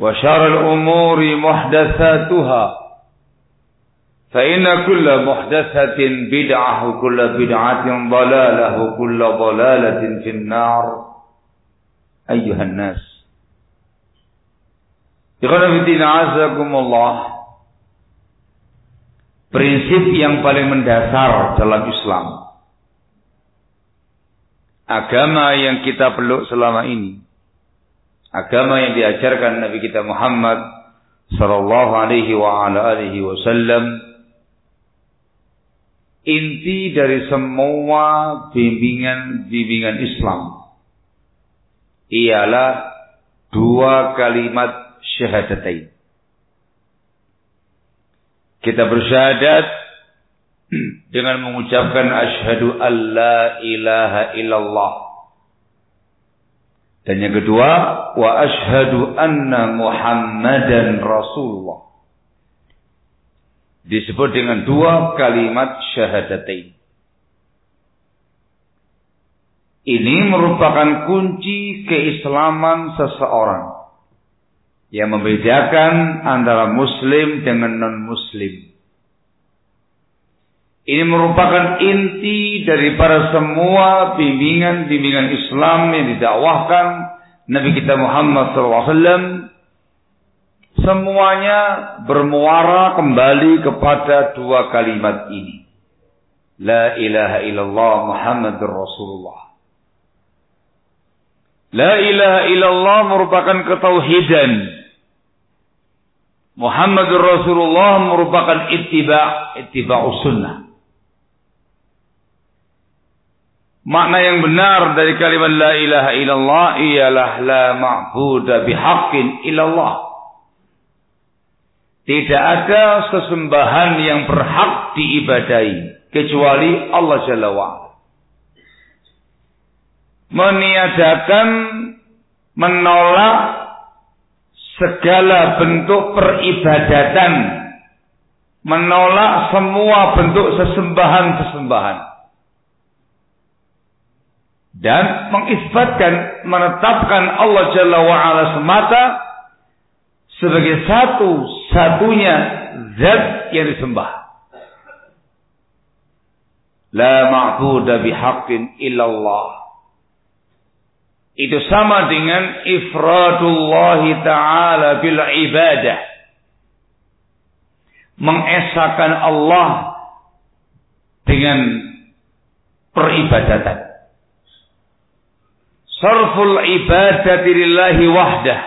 وشر الأمور محدثاتها فإن كل محدثة بدعة وكل بدعة ضلالة وكل ضلالة في النار أيها الناس Allah Prinsip yang paling mendasar dalam Islam Agama yang kita peluk selama ini agama yang diajarkan Nabi kita Muhammad sallallahu alaihi wa ala alihi wasallam inti dari semua bimbingan-bimbingan Islam ialah dua kalimat syahadatain. Kita bersyahadat dengan mengucapkan asyhadu alla ilaha illallah dan yang kedua, wa ashadu anna Muhammadan Rasulullah. Disebut dengan dua kalimat syahadatain. Ini merupakan kunci keislaman seseorang yang membedakan antara muslim dengan non-muslim. Ini merupakan inti daripada semua bimbingan-bimbingan Islam yang didakwahkan Nabi kita Muhammad SAW. Semuanya bermuara kembali kepada dua kalimat ini. La ilaha illallah Muhammadur Rasulullah. La ilaha illallah merupakan ketauhidan. Muhammadur Rasulullah merupakan ittiba' ittiba'us sunnah. Makna yang benar dari kalimat la ilaha illallah ialah la ma'budu bihaqqin illallah. Tidak ada sesembahan yang berhak diibadai kecuali Allah Jalla wa'ala. Meniadakan, menolak segala bentuk peribadatan. Menolak semua bentuk sesembahan-sesembahan dan mengisbatkan menetapkan Allah Jalla wa'ala semata sebagai satu-satunya zat yang disembah. La ma'budu bihaqqin illallah. itu sama dengan ifradullah taala bil ibadah. Mengesahkan Allah dengan peribadatan. Sarful ibadati lillahi wahdah.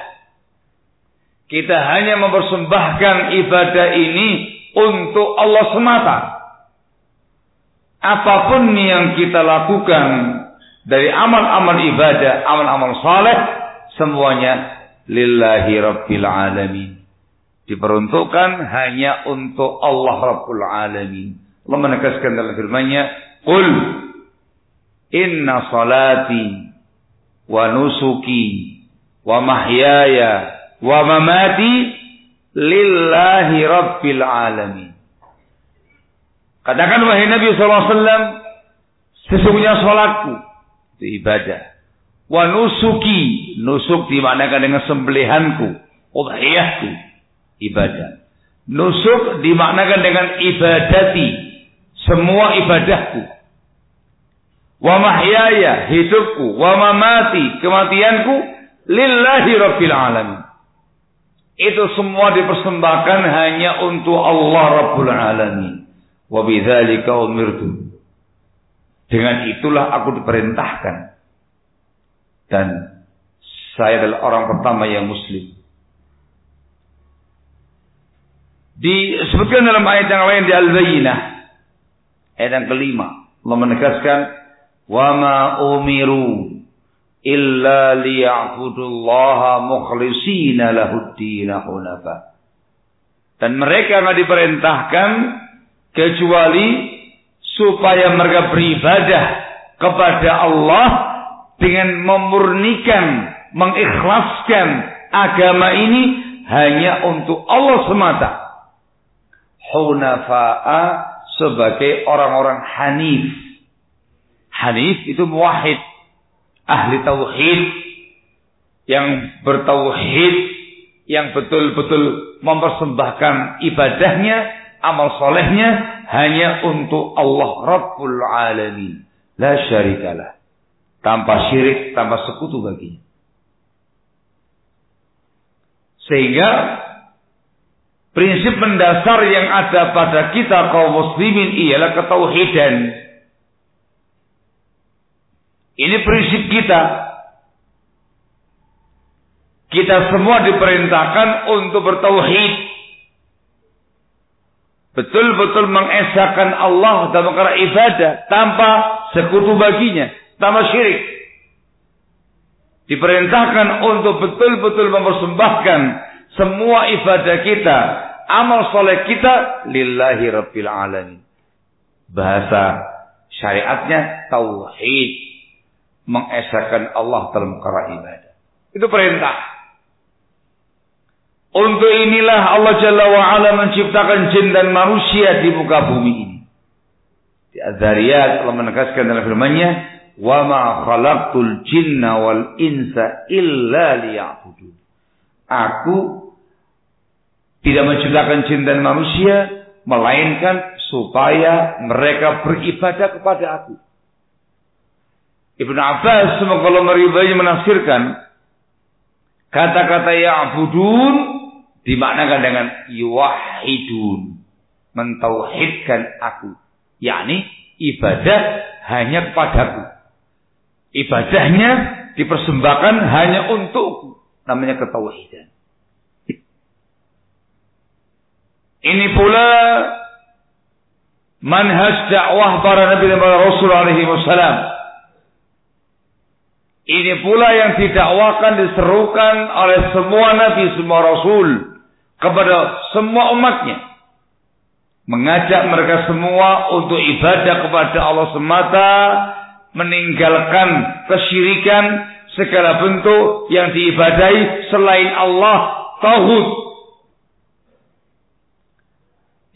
Kita hanya mempersembahkan ibadah ini untuk Allah semata. Apa pun yang kita lakukan dari amal-amal ibadah, amal-amal saleh, semuanya lillahi rabbil alamin. Diperuntukkan hanya untuk Allah Rabbul Alamin. Allah menegaskan dalam firman-Nya, "Qul inna salati wa nusuki wa mahyaya wa mamati lillahi rabbil alamin." Katakan wahai Nabi wasallam, sesungguhnya salatku itu ibadah. Wa nusuki, nusuk dimaknakan dengan sembelihanku, udhiyahku, ibadah. Nusuk dimaknakan dengan ibadati, semua ibadahku. Wa mahyaya, hidupku, wa mamati, kematianku, lillahi rabbil alamin. Itu semua dipersembahkan hanya untuk Allah Rabbul Alamin. Wa bidzalika umirtu dengan itulah aku diperintahkan. Dan saya adalah orang pertama yang muslim. Disebutkan dalam ayat yang lain di Al-Bayyinah. Ayat yang kelima. Allah menegaskan. Wa ma umiru illa liya'budullaha mukhlisina lahuddina hunafa. Dan mereka nggak diperintahkan kecuali supaya mereka beribadah kepada Allah dengan memurnikan, mengikhlaskan agama ini hanya untuk Allah semata. Hunafa'a sebagai orang-orang hanif. Hanif itu muwahid, ahli tauhid yang bertauhid yang betul-betul mempersembahkan ibadahnya, amal solehnya hanya untuk Allah Rabbul Alamin. La syarikalah. Tanpa syirik, tanpa sekutu baginya. Sehingga prinsip mendasar yang ada pada kita kaum muslimin ialah ketauhidan. Ini prinsip kita. Kita semua diperintahkan untuk bertauhid betul-betul mengesahkan Allah dalam perkara ibadah tanpa sekutu baginya, tanpa syirik. Diperintahkan untuk betul-betul mempersembahkan semua ibadah kita, amal soleh kita lillahi rabbil alamin. Bahasa syariatnya tauhid, mengesahkan Allah dalam perkara ibadah. Itu perintah. Untuk inilah Allah Jalla wa'ala menciptakan jin dan manusia di muka bumi ini. Di Az-Zariyat Allah menegaskan dalam firman-Nya, "Wa ma khalaqtul jinna wal insa illa liya'budun." Aku tidak menciptakan jin dan manusia melainkan supaya mereka beribadah kepada aku. Ibnu Abbas Allah meridainya menafsirkan kata-kata ya'budun dimaknakan dengan yuwahidun mentauhidkan aku. Yakni ibadah hanya kepadaku. Ibadahnya dipersembahkan hanya untukku. Namanya ketauhidan. Ini pula manhaj dakwah para nabi dan para rasul alaihi wasallam ini pula yang didakwakan diserukan oleh semua nabi semua rasul kepada semua umatnya. Mengajak mereka semua untuk ibadah kepada Allah semata, meninggalkan kesyirikan segala bentuk yang diibadahi selain Allah, tauhid.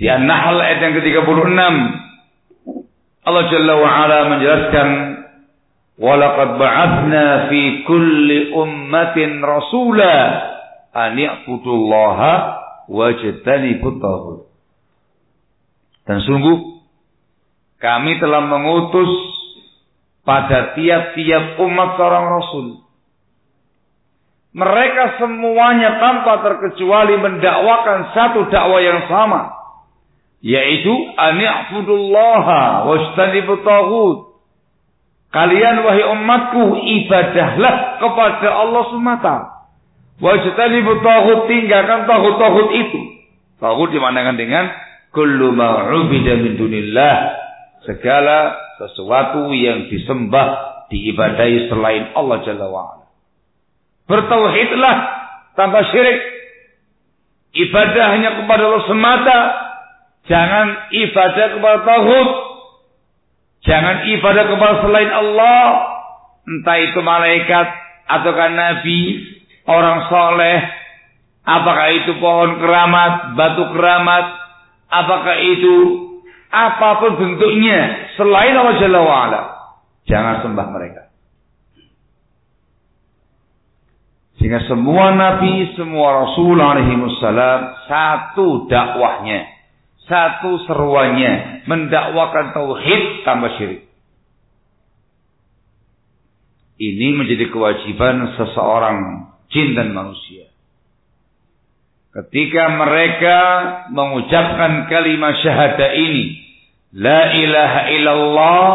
Di An-Nahl ayat yang ke-36 Allah Jalla wa ala menjelaskan Walaqad ba'athna fi kulli ummatin rasula ani'budullaha wajtanibut taghut. Dan sungguh kami telah mengutus pada tiap-tiap umat seorang rasul Mereka semuanya tanpa terkecuali mendakwakan satu dakwah yang sama. Yaitu ani'budullaha wajtanibut taghut. Kalian wahai umatku ibadahlah kepada Allah semata. Wajtanibut taghut tinggalkan taghut-taghut itu. Taghut dimanakan dengan kullu ma'ubida min dunillah. Segala sesuatu yang disembah diibadahi selain Allah Jalla wa'ala. Bertauhidlah tanpa syirik. Ibadah hanya kepada Allah semata. Jangan ibadah kepada tauhid. Jangan ibadah kepada selain Allah. Entah itu malaikat ataukah nabi, orang soleh, apakah itu pohon keramat, batu keramat, apakah itu apa pun bentuknya selain Allah Jalla wa'ala. Jangan sembah mereka. Sehingga semua nabi, semua rasul alaihi satu dakwahnya, satu seruannya mendakwakan tauhid tanpa syirik. Ini menjadi kewajiban seseorang jin dan manusia. Ketika mereka mengucapkan kalimat syahadah ini, La ilaha illallah,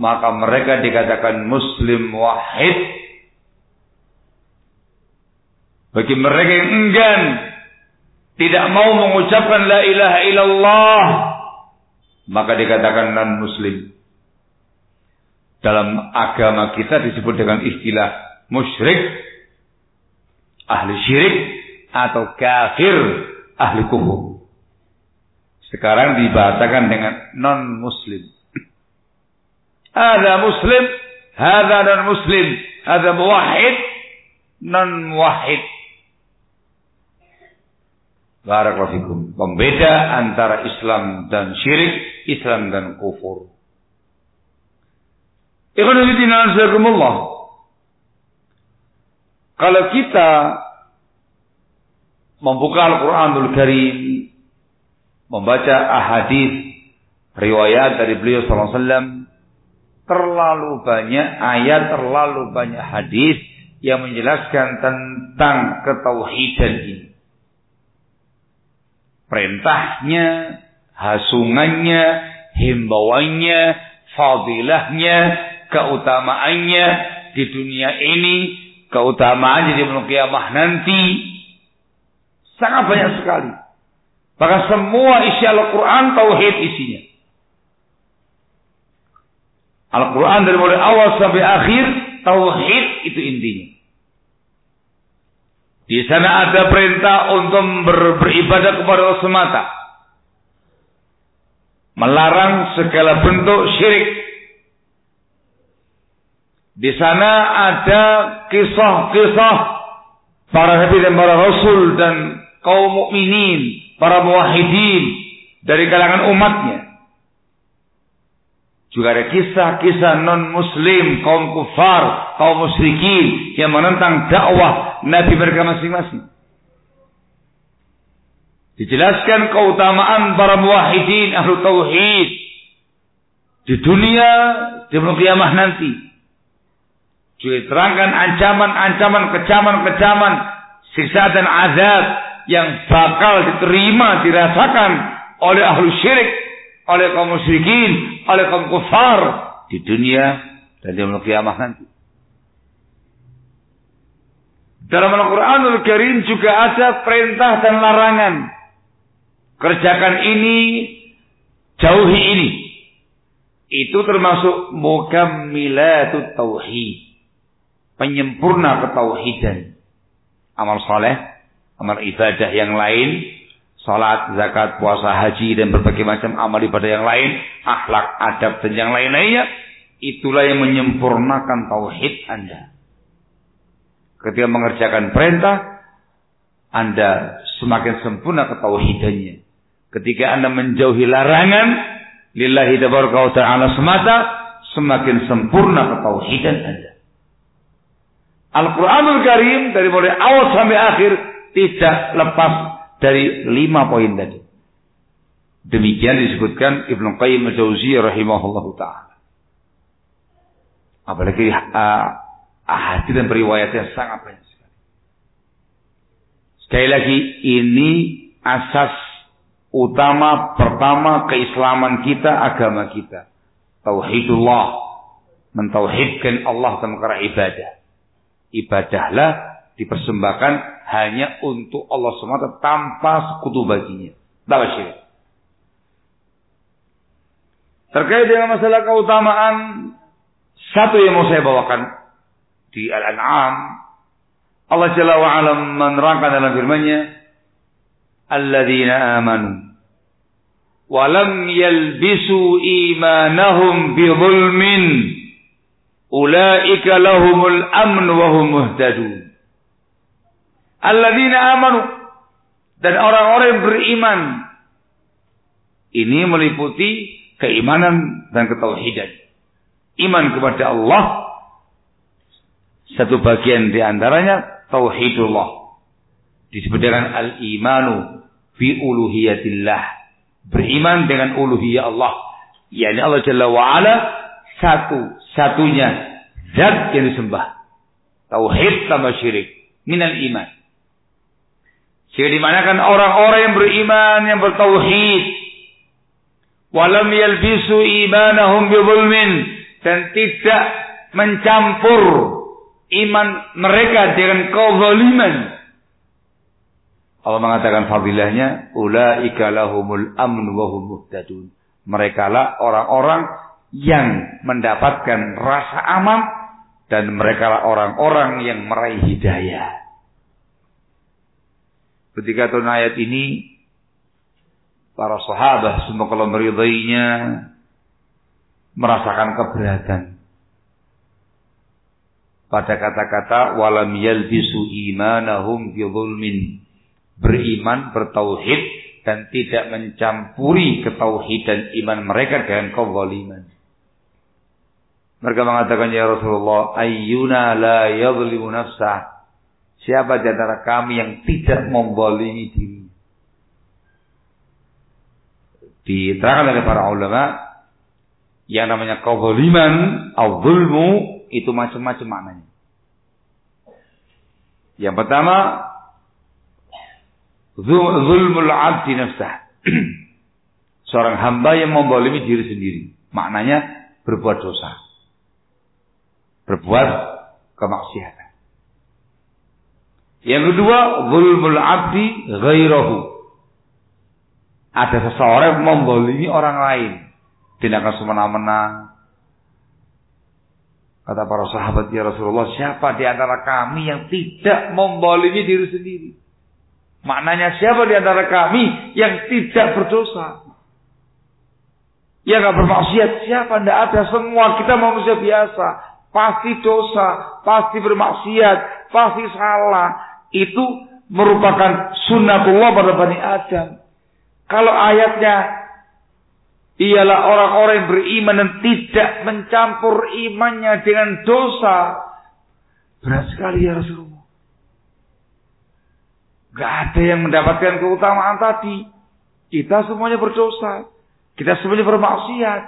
maka mereka dikatakan muslim wahid bagi mereka yang enggan tidak mau mengucapkan la ilaha illallah maka dikatakan non muslim. Dalam agama kita disebut dengan istilah musyrik, ahli syirik atau kafir, ahli kufur. Sekarang dibahasakan dengan non muslim. Ada muslim, ada non muslim, ada muwahhid, non muwahhid. Barakallahu Pembeda antara Islam dan syirik, Islam dan kufur. Kalau kita membuka Al-Quranul Karim, membaca ahadis riwayat dari beliau SAW, terlalu banyak ayat, terlalu banyak hadis yang menjelaskan tentang ketauhidan ini perintahnya, hasungannya, himbauannya, fadilahnya, keutamaannya di dunia ini, keutamaan di kiamah nanti. Sangat banyak sekali. Maka semua isi Al-Quran tauhid isinya. Al-Quran dari mulai awal sampai akhir tauhid itu intinya. Di sana ada perintah untuk ber, beribadah kepada Allah semata. Melarang segala bentuk syirik. Di sana ada kisah-kisah para nabi dan para rasul dan kaum mukminin, para muwahhidin dari kalangan umatnya. Juga ada kisah-kisah non-muslim, kaum kufar, kaum musyrikin yang menentang dakwah Nabi mereka masing-masing. Dijelaskan keutamaan para muwahhidin ahlu tauhid di dunia di kiamah nanti. Juga diterangkan ancaman-ancaman, kecaman-kecaman, siksa dan azab yang bakal diterima, dirasakan oleh ahlu syirik oleh kaum musyrikin, oleh kaum kufar di dunia dan di kiamah nanti. Dalam Al-Quranul Karim juga ada perintah dan larangan. Kerjakan ini, jauhi ini. Itu termasuk mukammilatut tauhid. Penyempurna ketauhidan. Amal soleh, amal ibadah yang lain salat, zakat, puasa, haji dan berbagai macam amal ibadah yang lain, akhlak, adab dan yang lain-lainnya, itulah yang menyempurnakan tauhid Anda. Ketika mengerjakan perintah, Anda semakin sempurna ketauhidannya. Ketika Anda menjauhi larangan, lillahi tabaraka ta'ala semata, semakin sempurna ketauhidan Anda. Al-Quranul Karim dari mulai awal sampai akhir tidak lepas dari lima poin tadi. Demikian disebutkan Ibnu Qayyim al-Jauziyah rahimahullah taala. Apalagi uh, hadis dan periwayat yang sangat banyak sekali. Sekali lagi ini asas utama pertama keislaman kita, agama kita. Tauhidullah. Mentauhidkan Allah perkara ibadah. Ibadahlah dipersembahkan hanya untuk Allah semata tanpa sekutu baginya. Tanpa syirik. Terkait dengan masalah keutamaan satu yang mau saya bawakan di Al-An'am Allah Jalla wa ala menerangkan dalam firman-Nya alladzina amanu wa lam yalbisu imanahum bi zulmin ulaika lahumul amn wa hum muhtadun alladzina amanu. Dan orang-orang yang beriman. Ini meliputi keimanan dan ketauhidan. Iman kepada Allah. Satu bagian di antaranya tauhidullah. Dengan al-imanu fi uluhiyatillah. Beriman dengan uluhiyah Allah. Yakni Allah Jalla wa ala satu-satunya zat yang disembah. Tauhid sama syirik. Minal iman sehingga dimanakan orang-orang yang beriman yang bertauhid walam yalbisu imanahum bi dan tidak mencampur iman mereka dengan kezaliman. Allah mengatakan fadilahnya ulaika lahumul amn wa muhtadun. Mereka lah orang-orang yang mendapatkan rasa aman dan mereka lah orang-orang yang meraih hidayah. Ketika turun ayat ini para sahabat semua kalau meridainya merasakan keberatan. Pada kata-kata walam yalbisu imanahum bi zulmin beriman bertauhid dan tidak mencampuri ketauhidan iman mereka dengan kezaliman. Mereka mengatakan ya Rasulullah ayyuna la yadhlimu nafsah siapa di kami yang tidak membolimi diri diterangkan oleh para ulama yang namanya kezaliman atau zulmu itu macam-macam maknanya. Yang pertama, zulmul abdi nafsah. Seorang hamba yang membolimi diri sendiri. Maknanya berbuat dosa. Berbuat kemaksiatan. Yang kedua, zulmul abdi ghairahu. Ada seseorang membolimi orang lain. Tindakan semena-mena, Kata para sahabat ya Rasulullah, siapa di antara kami yang tidak membolimi diri sendiri? Maknanya siapa di antara kami yang tidak berdosa? Yang nggak bermaksiat siapa? Tidak ada. Semua kita manusia biasa. Pasti dosa, pasti bermaksiat, pasti salah. Itu merupakan sunnatullah pada Bani Adam. Kalau ayatnya ialah orang-orang yang beriman dan tidak mencampur imannya dengan dosa. Berat sekali ya Rasulullah. Gak ada yang mendapatkan keutamaan tadi. Kita semuanya berdosa. Kita semuanya bermaksiat.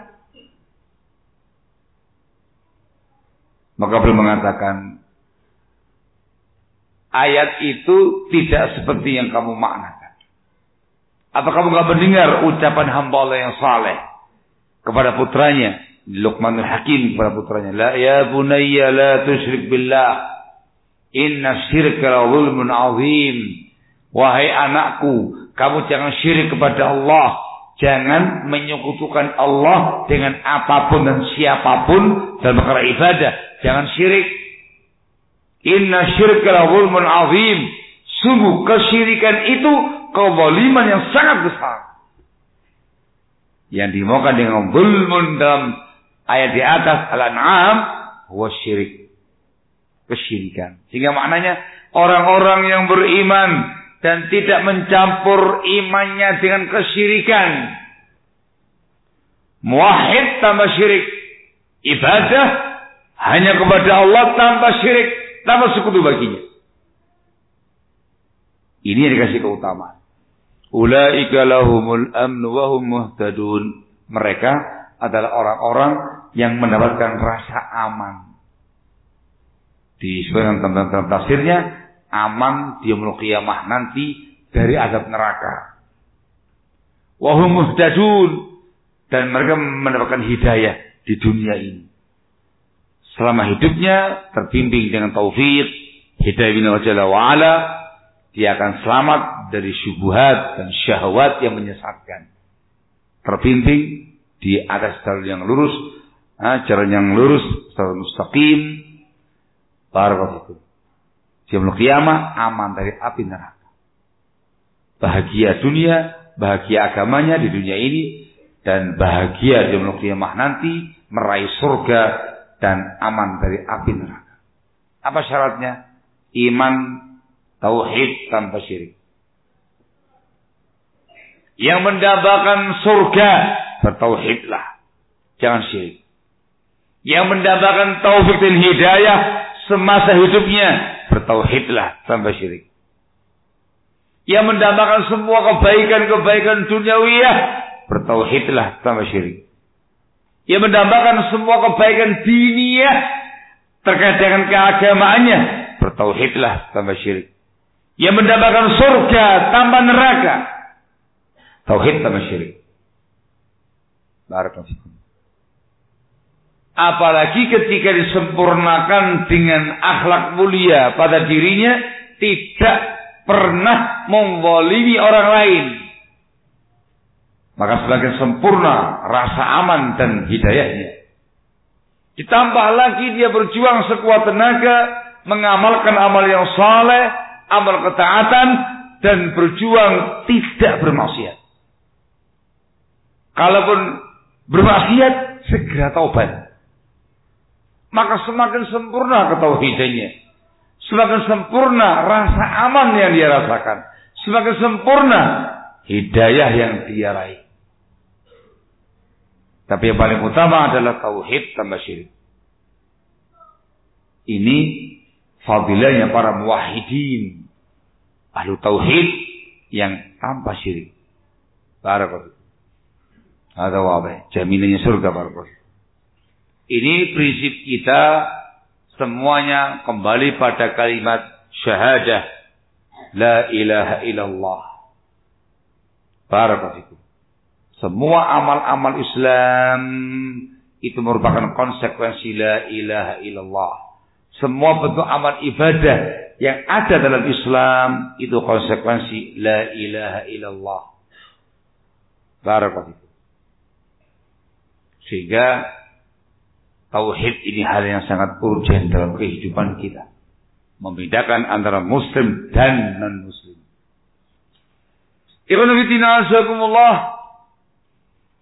Maka belum mengatakan ayat itu tidak seperti yang kamu maknakan. Apa kamu gak mendengar ucapan hamba Allah yang saleh kepada putranya? Luqmanul Hakim kepada putranya. La ya bunayya la tusyrik billah. Inna syirka la zulmun azim. Wahai anakku, kamu jangan syirik kepada Allah. Jangan menyekutukan Allah dengan apa pun dan siapa pun dalam perkara ibadah. Jangan syirik. Inna syirka la zulmun azim. Sungguh kesyirikan itu kezaliman yang sangat besar. Yang dimaukan dengan zulmun dalam ayat di atas Al-An'am huwa syirik. Kesyirikan. Sehingga maknanya orang-orang yang beriman dan tidak mencampur imannya dengan kesyirikan. Muwahhid tanpa syirik. Ibadah hanya kepada Allah tanpa syirik, tanpa sekutu baginya. Ini yang dikasih keutamaan. Ulaika lahumul amnu wa hum muhtadun. Mereka adalah orang-orang yang mendapatkan rasa aman. Di sebagian tentang tafsirnya, aman di yaumul qiyamah nanti dari azab neraka. Wahum muhtadun dan mereka mendapatkan hidayah di dunia ini. Selama hidupnya terbimbing dengan taufik, hidayah bin wajalla wa ala, dia akan selamat dari syubhat dan syahwat yang menyesatkan. Terbimbing di atas jalan yang lurus, jalan yang lurus, jalan mustaqim. Barakallahu Yaumul qiyamah aman dari api neraka. Bahagia dunia, bahagia agamanya di dunia ini dan bahagia di yaumul qiyamah nanti meraih surga dan aman dari api neraka. Apa syaratnya? Iman tauhid tanpa syirik. Yang mendambakan surga bertauhidlah. Jangan syirik. Yang mendambakan taufik dan hidayah semasa hidupnya bertauhidlah tanpa syirik. Yang mendambakan semua kebaikan-kebaikan duniawiyah, bertauhidlah tanpa syirik. Yang mendambakan semua kebaikan diniyah terkait dengan keagamaannya, bertauhidlah tanpa syirik. Yang mendambakan surga tanpa neraka, tauhid tanpa syirik. Barakallahu Apalagi ketika disempurnakan dengan akhlak mulia pada dirinya, tidak pernah membolimi orang lain. Maka semakin sempurna rasa aman dan hidayahnya. Ditambah lagi dia berjuang sekuat tenaga, mengamalkan amal yang saleh, amal ketaatan, dan berjuang tidak bermaksiat. Kalaupun bermaksiat, segera taubat maka semakin sempurna ketauhidannya. Semakin sempurna rasa aman yang dia rasakan. Semakin sempurna hidayah yang dia raih. Tapi yang paling utama adalah tauhid tambah syirik. Ini fadilahnya para muwahhidin. Ahlu tauhid yang tanpa syirik. Barakallahu. Ada wabah. Jaminannya surga barakallahu. Ini prinsip kita semuanya kembali pada kalimat syahadah la ilaha illallah. Barakallahu Semua amal-amal Islam itu merupakan konsekuensi la ilaha illallah. Semua bentuk amal ibadah yang ada dalam Islam itu konsekuensi la ilaha illallah. Barakallahu Sehingga Tauhid ini hal yang sangat urgent dalam kehidupan kita. Membedakan antara muslim dan non-muslim.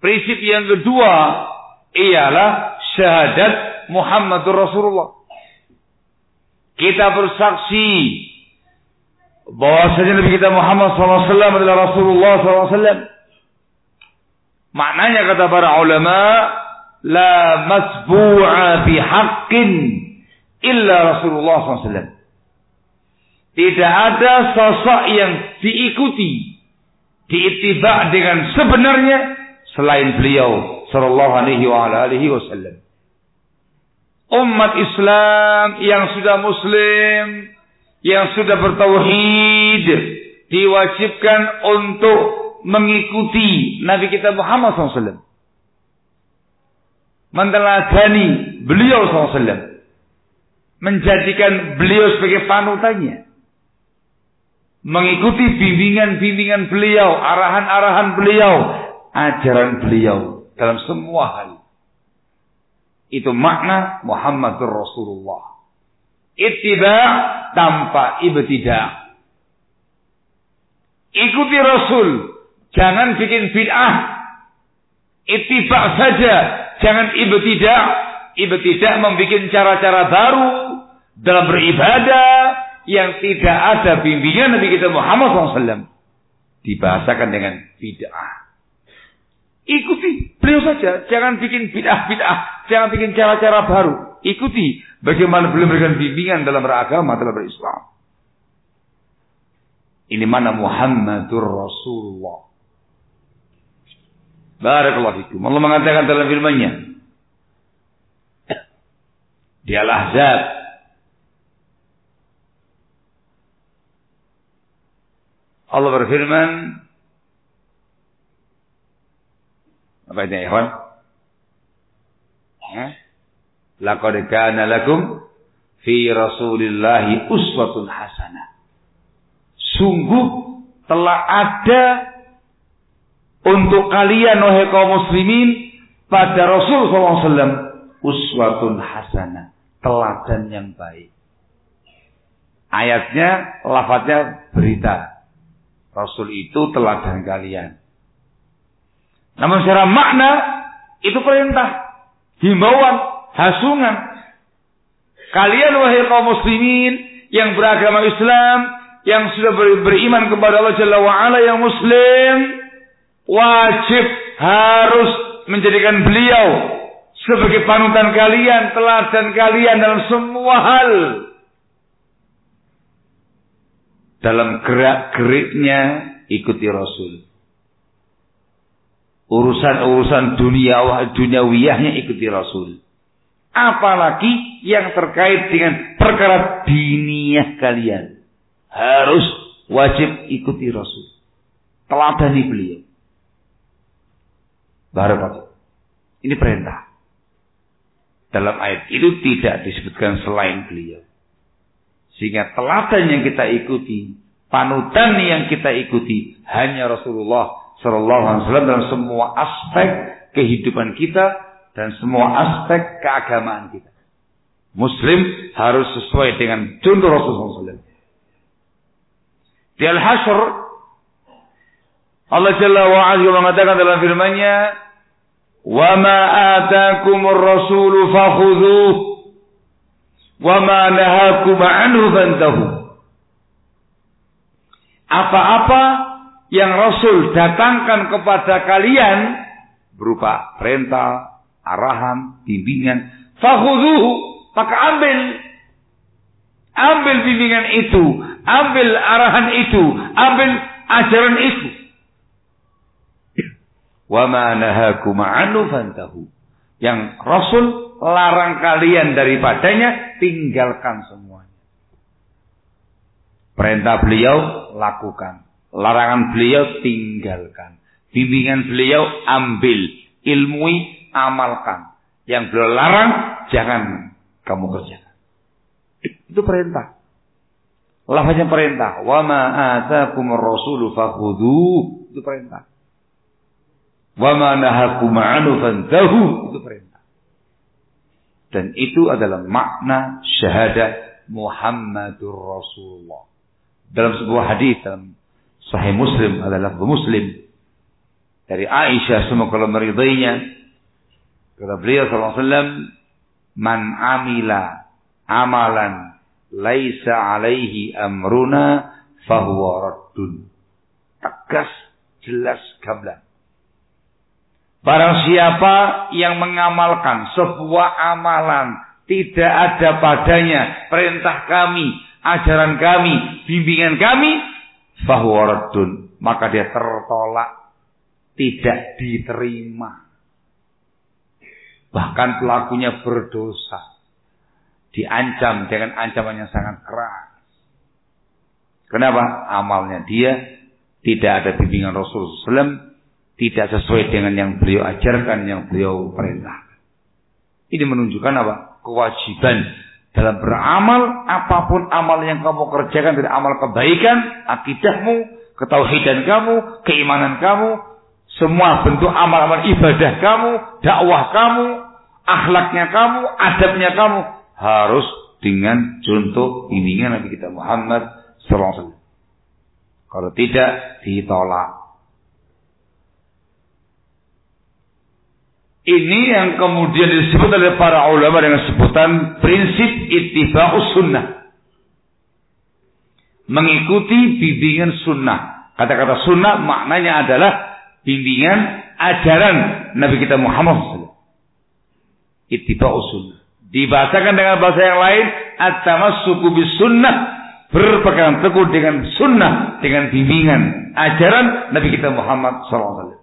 Prinsip yang kedua ialah syahadat Muhammadur Rasulullah. Kita bersaksi bahwasanya Nabi kita Muhammad SAW adalah Rasulullah SAW. Maknanya kata para ulama, la masbu'a bi haqqin illa Rasulullah SAW. Tidak ada sosok yang diikuti, diittiba dengan sebenarnya selain beliau sallallahu alaihi wa alihi wasallam. Umat Islam yang sudah muslim, yang sudah bertauhid diwajibkan untuk mengikuti Nabi kita Muhammad SAW menteladani beliau SAW. Menjadikan beliau sebagai panutannya. Mengikuti bimbingan-bimbingan beliau, arahan-arahan beliau, ajaran beliau dalam semua hal. Itu makna Muhammadur Rasulullah. Ittiba tanpa ibtidah. Ikuti Rasul. Jangan bikin bid'ah. Ittiba saja Jangan ibtidak, ibtidak membuat cara-cara baru dalam beribadah yang tidak ada bimbingan Nabi kita Muhammad SAW. Dibahasakan dengan bid'ah. Ikuti beliau saja, jangan bikin bid'ah-bid'ah, jangan bikin cara-cara baru. Ikuti bagaimana beliau memberikan bimbingan dalam beragama, dalam berislam. Ini mana Muhammadur Rasulullah. Barakallahu fikum. Allah mengatakan dalam firman-Nya di Al-Ahzab Allah berfirman apa ini ikhwan? Ya. Laqad kana lakum fi Rasulillahi uswatun hasanah. Sungguh telah ada untuk kalian wahai kaum muslimin pada Rasul SAW uswatun hasanah, teladan yang baik. Ayatnya, lafadznya berita. Rasul itu teladan kalian. Namun secara makna itu perintah, himbauan, hasungan. Kalian wahai kaum muslimin yang beragama Islam, yang sudah beriman kepada Allah Jalla wa ala yang muslim, wajib harus menjadikan beliau sebagai panutan kalian, teladan kalian dalam semua hal. Dalam gerak-geriknya ikuti Rasul urusan-urusan dunia duniawiyahnya ikuti Rasul. Apalagi yang terkait dengan perkara diniyah kalian. Harus wajib ikuti Rasul. Teladani beliau. Barakallahu. Ini perintah. Dalam ayat itu tidak disebutkan selain beliau. Sehingga teladan yang kita ikuti, panutan yang kita ikuti hanya Rasulullah Sallallahu Alaihi Wasallam dalam semua aspek kehidupan kita dan semua aspek keagamaan kita. Muslim harus sesuai dengan contoh Rasulullah SAW. Di Al-Hasr, Allah Jalla wa'ala juga mengatakan dalam firman-Nya, "Wa ma ataakumur rasul fakhudhuh wa ma nahakum anhu fantahu." Apa-apa yang Rasul datangkan kepada kalian berupa perintah, arahan, bimbingan, fakhudhuhu, maka ambil ambil bimbingan itu, ambil arahan itu, ambil ajaran itu. Wa ma nahakum anhu fantahu. Yang Rasul larang kalian daripadanya, tinggalkan semuanya. Perintah beliau lakukan. Larangan beliau tinggalkan. Bimbingan beliau ambil. Ilmui amalkan. Yang beliau larang jangan kamu kerjakan. Itu perintah. Lafaznya perintah. Wa ma atakum rasulu fakhudhu. Itu perintah. Wa ma nahakum anhu fantahu. Itu perintah. Dan itu adalah makna syahadat Muhammadur Rasulullah. Dalam sebuah hadis dalam Sahih Muslim adalah Muslim dari Aisyah semoga Allah meridainya. Kata beliau SAW, Man amila amalan laisa alaihi amruna fahuwa raddun. Tegas, jelas, gamblang. Barang siapa yang mengamalkan sebuah amalan tidak ada padanya perintah kami, ajaran kami, bimbingan kami, fahuwaradun maka dia tertolak tidak diterima. Bahkan pelakunya berdosa. Diancam dengan ancaman yang sangat keras. Kenapa? Amalnya dia tidak ada bimbingan Rasulullah SAW tidak sesuai dengan yang beliau ajarkan yang beliau perintahkan. Ini menunjukkan apa? Kewajiban dalam beramal, apa pun amal yang kamu kerjakan dari amal kebaikan, akidahmu, ketauhidan kamu, keimanan kamu, semua bentuk amal-amal ibadah kamu, dakwah kamu, akhlaknya kamu, adabnya kamu harus dengan contoh bimbingan Nabi kita Muhammad SAW. Kalau tidak ditolak. Ini yang kemudian disebut oleh para ulama dengan sebutan prinsip ittiba'us sunnah. Mengikuti bimbingan sunnah. Kata-kata sunnah maknanya adalah bimbingan ajaran Nabi kita Muhammad SAW. Ittiba'us sunnah. Dibahasakan dengan bahasa yang lain, at-tamassuku bis sunnah. Berpegang teguh dengan sunnah, dengan bimbingan ajaran Nabi kita Muhammad SAW.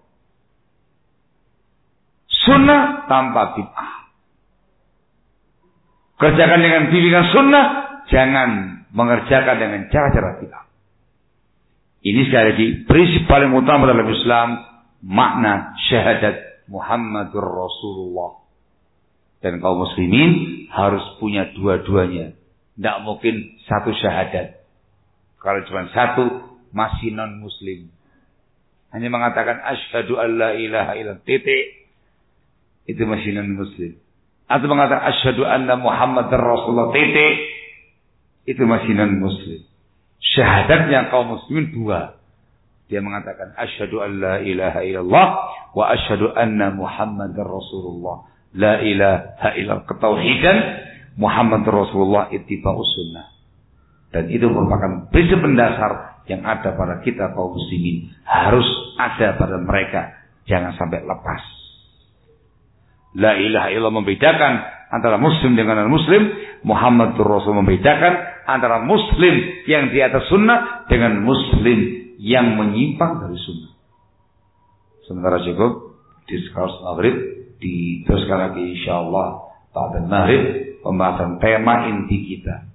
Sunnah tanpa bid'ah. Kerjakan dengan bimbingan sunnah, jangan mengerjakan dengan cara-cara bid'ah. Ini sekali lagi prinsip paling utama dalam Islam makna syahadat Muhammadur Rasulullah. Dan kaum muslimin harus punya dua-duanya. Tidak mungkin satu syahadat. Kalau cuma satu, masih non muslim. Hanya mengatakan asyhadu an la ilaha illallah titik. Itu masih non muslim. Atau mengatakan asyhadu anna Muhammad Rasulullah titik. Itu masih non muslim. Syahadatnya kaum muslimin dua. Dia mengatakan asyhadu an la ilaha illallah wa asyhadu anna Muhammadar Rasulullah. La ilaha illallah ketauhidan Muhammad Rasulullah ittiba'us sunnah. Dan itu merupakan prinsip mendasar yang ada pada kita kaum muslimin. Harus ada pada mereka. Jangan sampai lepas. La ilaha illallah membedakan antara muslim dengan non muslim. Muhammad Rasul membedakan antara muslim yang di atas sunnah dengan muslim yang menyimpang dari sunnah. Sementara cukup diskus maghrib diteruskan lagi insyaallah pada maghrib pembahasan tema inti kita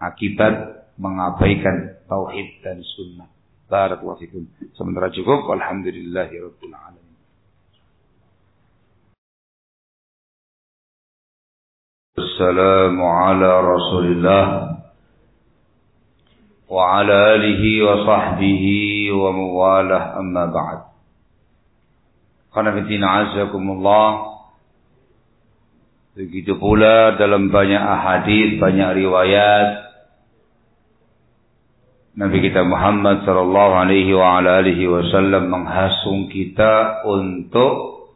akibat mengabaikan tauhid dan sunnah. Barakallahu fikum. Sementara cukup alhamdulillahirabbil alamin. السلام على رسول الله وعلى آله وصحبه ومواله أما بعد Qanafitin azakumullah Begitu pula dalam banyak ahadith, banyak riwayat Nabi kita Muhammad sallallahu alaihi wa ala alihi wasallam menghasung kita untuk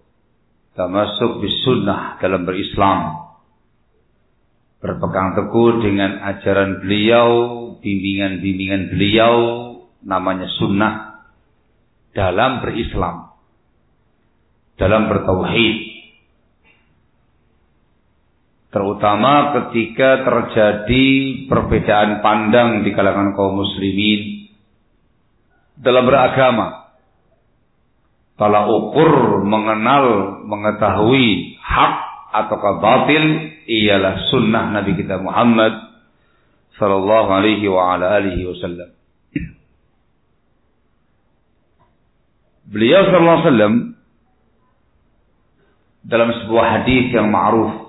termasuk bis sunnah dalam berislam. Berpegang teguh dengan ajaran beliau, bimbingan-bimbingan beliau namanya sunnah dalam berislam. Dalam bertauhid Terutama ketika terjadi perbedaan pandang di kalangan kaum muslimin dalam beragama. Kalau ukur mengenal, mengetahui hak ataukah batil ialah sunnah Nabi kita Muhammad sallallahu alaihi wa ala alihi wasallam. Beliau sallallahu alaihi wasallam dalam sebuah hadis yang ma'ruf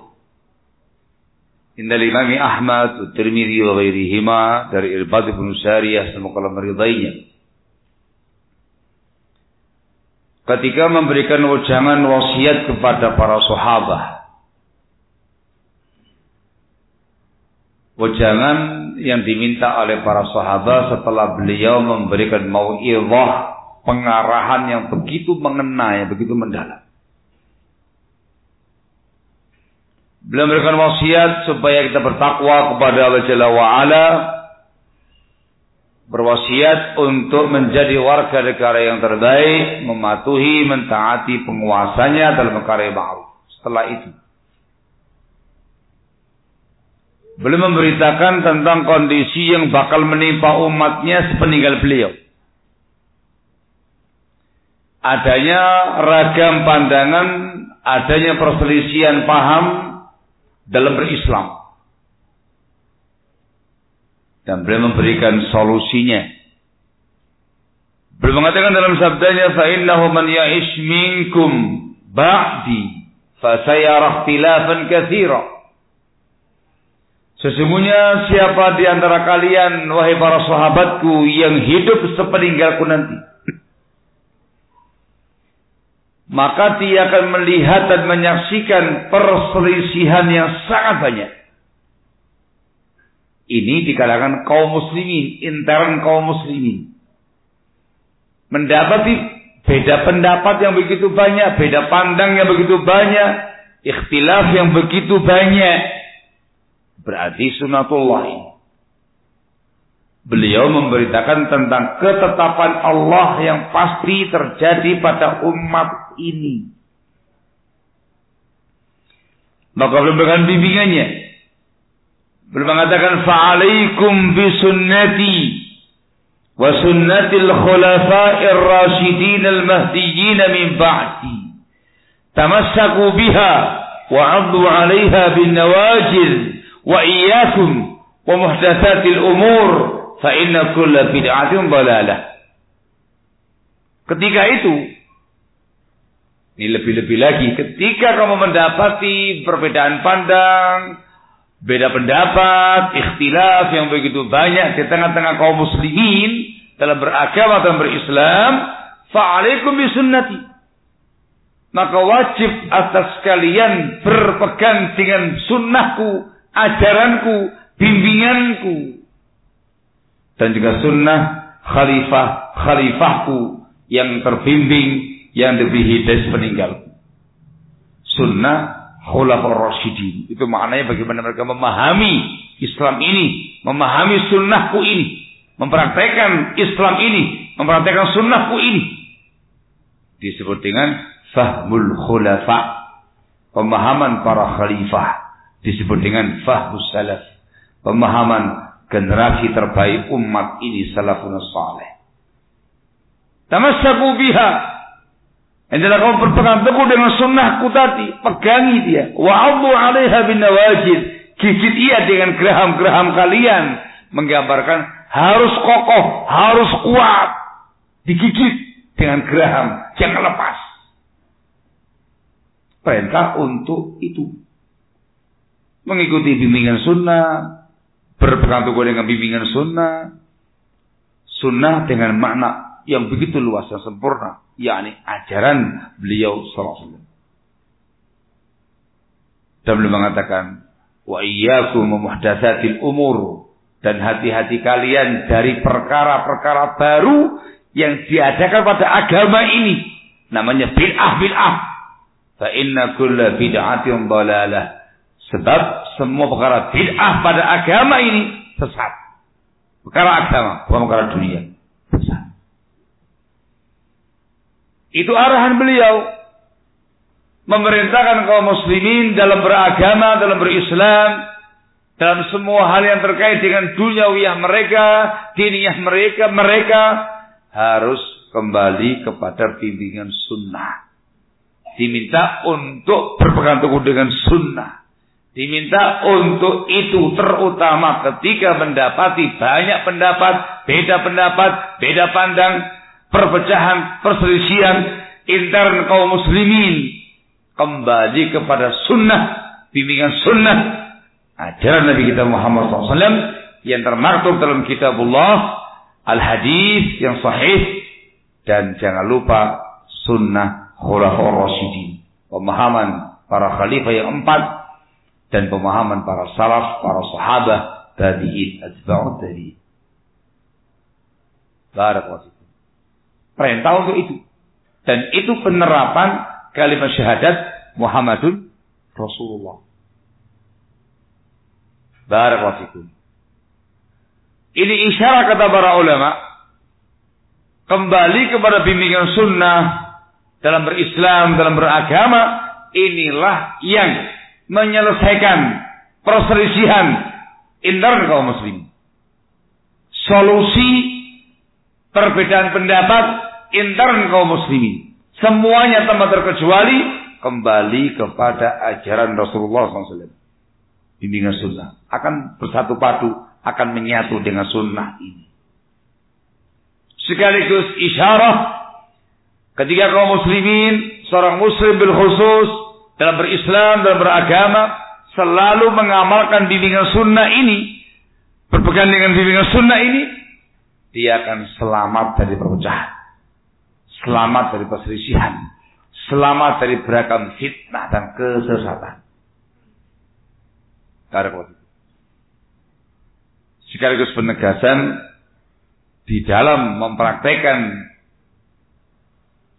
Inna Imam Ahmad, Tirmidzi wa ghairihima dari Irbad bin Sariyah semoga Allah meridainya. Ketika memberikan ujangan wasiat kepada para sahabat. Ujangan yang diminta oleh para sahabat setelah beliau memberikan mau'izah pengarahan yang begitu mengena, yang begitu mendalam. Beliau memberikan wasiat supaya kita bertakwa kepada Allah Jalla wa'ala. Berwasiat untuk menjadi warga negara yang terbaik. Mematuhi, mentaati penguasanya dalam perkara yang ma'ruf. Setelah itu. Beliau memberitakan tentang kondisi yang bakal menimpa umatnya sepeninggal beliau. Adanya ragam pandangan, adanya perselisihan paham dalam berislam. Dan beliau memberikan solusinya. Beliau mengatakan dalam sabdanya, فَإِنَّهُ مَنْ يَعِشْ مِنْكُمْ بَعْدِي فَسَيَرَ اخْتِلَافًا كَثِيرًا Sesungguhnya siapa di antara kalian, wahai para sahabatku, yang hidup sepeninggalku nanti. maka dia akan melihat dan menyaksikan perselisihan yang sangat banyak. Ini di kalangan kaum muslimin, intern kaum muslimin. Mendapati beda pendapat yang begitu banyak, beda pandang yang begitu banyak, ikhtilaf yang begitu banyak. Berarti sunatullah. Beliau memberitakan tentang ketetapan Allah yang pasti terjadi pada umat ini. Maka belum memberikan bimbingannya. Belum mengatakan fa'alaikum bisunnati wa sunnatil khulafa'ir rasyidin al-mahdiyyin min ba'di. Tamassaku biha wa 'addu 'alayha bin nawajil wa iyyakum wa muhdatsatil umur fa inna. Ketika itu, ini lebih-lebih lagi, ketika kamu mendapati perbedaan pandang, beda pendapat, ikhtilaf yang begitu banyak di tengah-tengah kaum muslimin dalam beragama dan berislam, fa'alaikum bisunnati. Maka wajib atas kalian berpegang dengan sunnahku, ajaranku, bimbinganku. Dan juga sunnah khalifah-khalifahku yang terbimbing, yang lebih hidayah peninggal. Sunnah khulafur rasyidin. Itu maknanya bagaimana mereka memahami Islam ini, memahami sunnahku ini, mempraktekkan Islam ini, mempraktekkan sunnahku ini. Disebut dengan fahmul khulafa. Pemahaman para khalifah disebut dengan fahmus salaf. Pemahaman generasi terbaik umat ini salafun saleh. Tamassaku biha. Hendaklah kamu berpegang teguh dengan sunnahku tadi. Pegangi dia. Wa'adhu alaiha bin nawajid. Gigit ia dengan geraham-geraham kalian. Menggambarkan harus kokoh, harus kuat. Digigit dengan geraham. Jangan lepas. Perintah untuk itu. Mengikuti bimbingan sunnah. Berpegang teguh dengan bimbingan sunnah. Sunnah dengan makna yang begitu luas dan sempurna, yakni ajaran beliau sallallahu Dan beliau mengatakan, "Wa iyyakum muhdatsatil umur." Dan hati-hati kalian dari perkara-perkara baru yang diadakan pada agama ini. Namanya bid'ah bid'ah. Fa inna kulla bid'atin dalalah. Sebab semua perkara bid'ah pada agama ini sesat. Perkara agama, bukan perkara dunia. Sesat. Itu arahan beliau. Memerintahkan kaum muslimin dalam beragama, dalam berislam, dalam semua hal yang terkait dengan duniawiyah mereka, diniyah mereka, mereka harus kembali kepada bimbingan sunnah. Diminta untuk berpegang teguh dengan sunnah. Diminta untuk itu terutama ketika mendapati banyak pendapat, beda pendapat, beda pandang, perpecahan, perselisihan intern kaum muslimin kembali kepada sunnah, bimbingan sunnah, ajaran Nabi kita Muhammad SAW yang termaktub dalam kitabullah, al-hadis yang sahih, dan jangan lupa sunnah khulafur rasyidin. Pemahaman para khalifah yang empat, dan pemahaman para salaf, para sahabat, tabi'in, atba'ut tabi'in. Barakallahu Perintah untuk itu. Dan itu penerapan kalimat syahadat Muhammadun Rasulullah. Barakallahu Ini isyarat kata para ulama. Kembali kepada bimbingan sunnah dalam berislam, dalam beragama. Inilah yang menyelesaikan perselisihan internal kaum muslim. Solusi perbedaan pendapat intern kaum muslimin. Semuanya tanpa terkecuali kembali kepada ajaran Rasulullah SAW. Bimbingan sunnah. Akan bersatu padu, akan menyatu dengan sunnah ini. Sekaligus isyarah ketika kaum muslimin, seorang muslim bil khusus dalam berislam, dalam beragama, selalu mengamalkan bimbingan sunnah ini, berpegang dengan bimbingan sunnah ini, dia akan selamat dari perpecahan selamat dari perselisihan, selamat dari beragam fitnah dan kesesatan. Sekaligus penegasan di dalam mempraktekkan,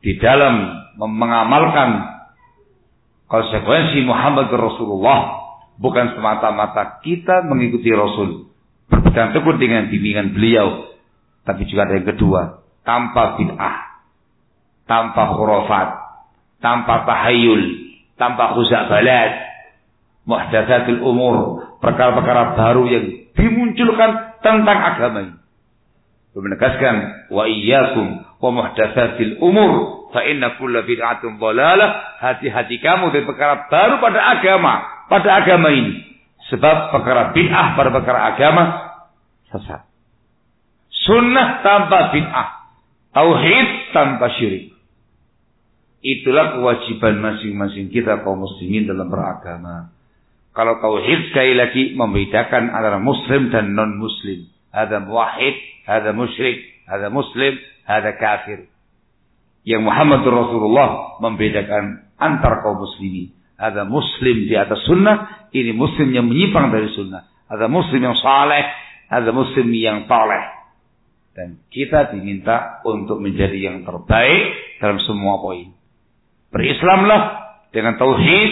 di dalam mengamalkan konsekuensi Muhammad Rasulullah bukan semata-mata kita mengikuti Rasul berpegang teguh dengan bimbingan beliau tapi juga ada yang kedua tanpa bid'ah tanpa khurafat, tanpa tahayul, tanpa balat, muhdatsatul umur, perkara-perkara baru yang dimunculkan tentang agama ini. Menegaskan wa iyyakum wa muhdatsatil umur fa inna kulla bid'atin dhalalah. Hati-hati kamu dari perkara baru pada agama, pada agama ini. Sebab perkara bid'ah pada perkara agama sesat. Sunnah tanpa bid'ah Tauhid tanpa syirik. Itulah kewajiban masing-masing kita kaum muslimin dalam beragama. Kalau tauhid sekali lagi membedakan antara muslim dan non muslim. Ada muwahid, ada musyrik, ada muslim, ada kafir. Yang Muhammad Rasulullah membedakan antar kaum muslimin. Ada muslim di atas sunnah, ini muslim yang menyimpang dari sunnah. Ada muslim yang saleh, ada muslim yang taleh. Dan kita diminta untuk menjadi yang terbaik dalam semua poin. Berislamlah dengan tauhid,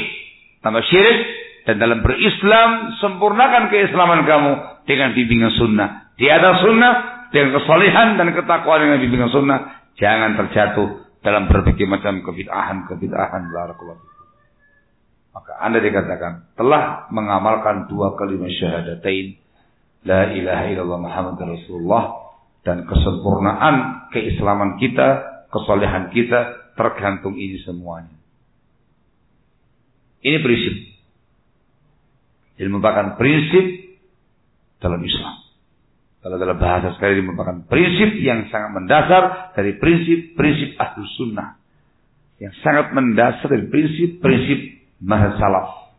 tambah syirik, dan dalam berislam sempurnakan keislaman kamu dengan bimbingan sunnah. Di atas sunnah dengan kesalehan dan ketakwaan dengan bimbingan sunnah, jangan terjatuh dalam berbagai macam kebid'ahan kebid'ahan barakallahu maka anda dikatakan telah mengamalkan dua kalimat syahadatain la ilaha illallah Muhammad Rasulullah dan kesempurnaan keislaman kita, kesolehan kita tergantung ini semuanya. Ini prinsip. Ini merupakan prinsip dalam Islam. Kalau dalam bahasa sekali ini merupakan prinsip yang sangat mendasar dari prinsip-prinsip ahlu sunnah. Yang sangat mendasar dari prinsip-prinsip salaf.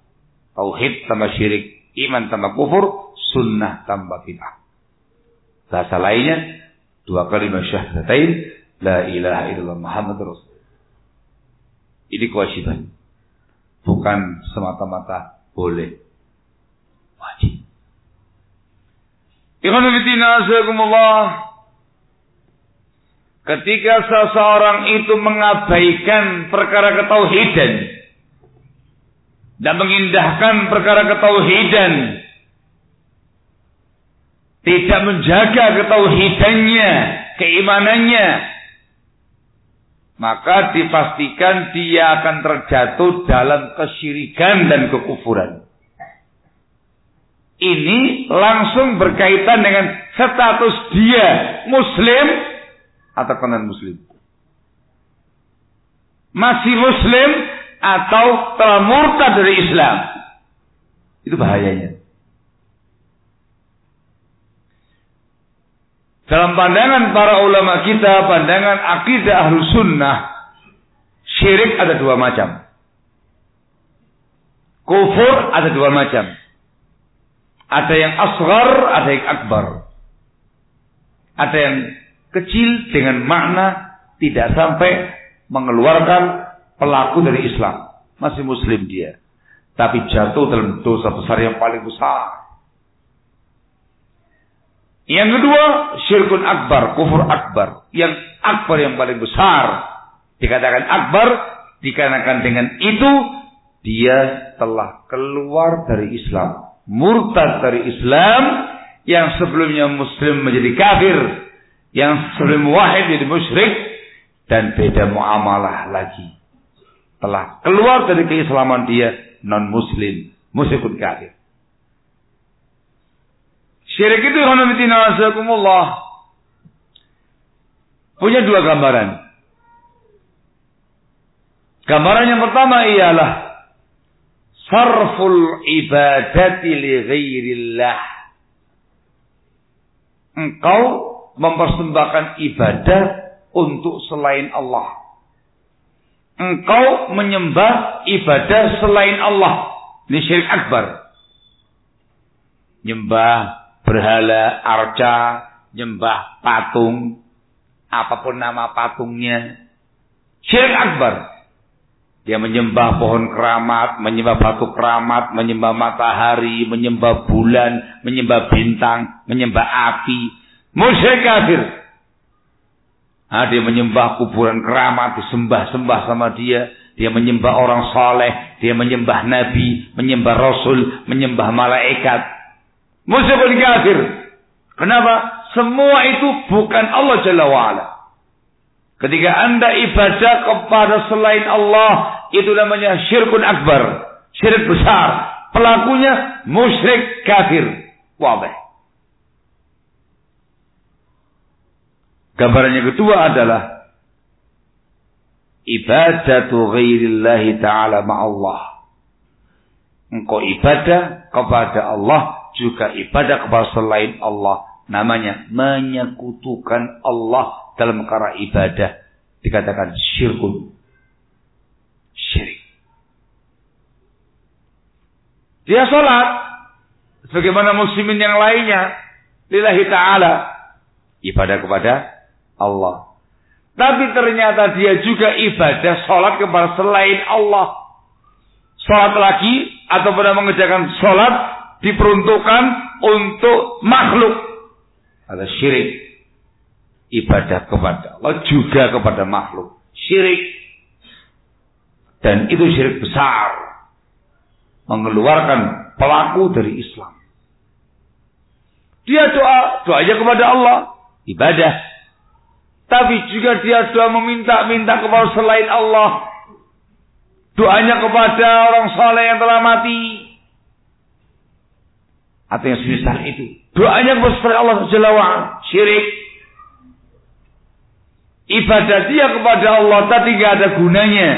Tauhid tambah syirik, iman tambah kufur, sunnah tambah bid'ah. Bahasa lainnya, dua kalimat syahadatain, la ilaha illallah Muhammad Rasul. Ini kewajiban. Bukan semata-mata boleh. Wajib. Ketika seseorang itu mengabaikan perkara ketauhidan dan mengindahkan perkara ketauhidan, tidak menjaga ketauhidannya, keimanannya, maka dipastikan dia akan terjatuh dalam kesyirikan dan kekufuran. Ini langsung berkaitan dengan status dia muslim atau non muslim. Masih muslim atau telah murtad dari Islam. Itu bahayanya. Dalam pandangan para ulama kita, pandangan akidah ahlu sunnah, syirik ada dua macam. Kufur ada dua macam. Ada yang asgar, ada yang akbar. Ada yang kecil dengan makna tidak sampai mengeluarkan pelaku dari Islam. Masih muslim dia. Tapi jatuh dalam dosa besar yang paling besar. Yang kedua, syirkun akbar, kufur akbar. Yang akbar yang paling besar. Dikatakan akbar, dikarenakan dengan itu, dia telah keluar dari Islam. Murtad dari Islam, yang sebelumnya muslim menjadi kafir. Yang sebelum wahid menjadi musyrik. Dan beda muamalah lagi. Telah keluar dari keislaman dia, non-muslim. Musyrikun kafir. Syirik itu punya dua gambaran. Gambaran yang pertama ialah sarful ibadati li ghairillah. Engkau mempersembahkan ibadah untuk selain Allah. Engkau menyembah ibadah selain Allah. Ini syirik akbar. Nyembah berhala, arca, nyembah patung, apa pun nama patungnya. Syirik akbar. Dia menyembah pohon keramat, menyembah batu keramat, menyembah matahari, menyembah bulan, menyembah bintang, menyembah api. Musyrik kafir. Nah, dia menyembah kuburan keramat, disembah-sembah sama dia. Dia menyembah orang saleh, dia menyembah nabi, menyembah rasul, menyembah malaikat. Musyrikun kafir. Kenapa? Semua itu bukan Allah Jalla wa'ala. Ketika anda ibadah kepada selain Allah, itu namanya syirkun akbar. Syirik besar. Pelakunya musyrik kafir. Wabah. Gambaran yang kedua adalah ibadatu ghairillahi ta'ala ma'allah. Engkau ibadah kepada Allah juga ibadah kepada selain Allah. Namanya menyekutukan Allah dalam perkara ibadah dikatakan syirkun. Syirik. Dia sholat sebagaimana muslimin yang lainnya lillahi ta'ala ibadah kepada Allah. Tapi ternyata dia juga ibadah sholat kepada selain Allah. Sholat lagi atau pada mengerjakan sholat diperuntukkan untuk makhluk. Ada syirik. Ibadah kepada Allah juga kepada makhluk. Syirik. Dan itu syirik besar. Mengeluarkan pelaku dari Islam. Dia doa, doanya kepada Allah, ibadah. Tapi juga dia doa meminta-minta kepada selain Allah. Doanya kepada orang soleh yang telah mati. Atau yang semisal itu. Doanya kepada Allah Jalla Syirik. Ibadah dia kepada Allah tapi tidak ada gunanya.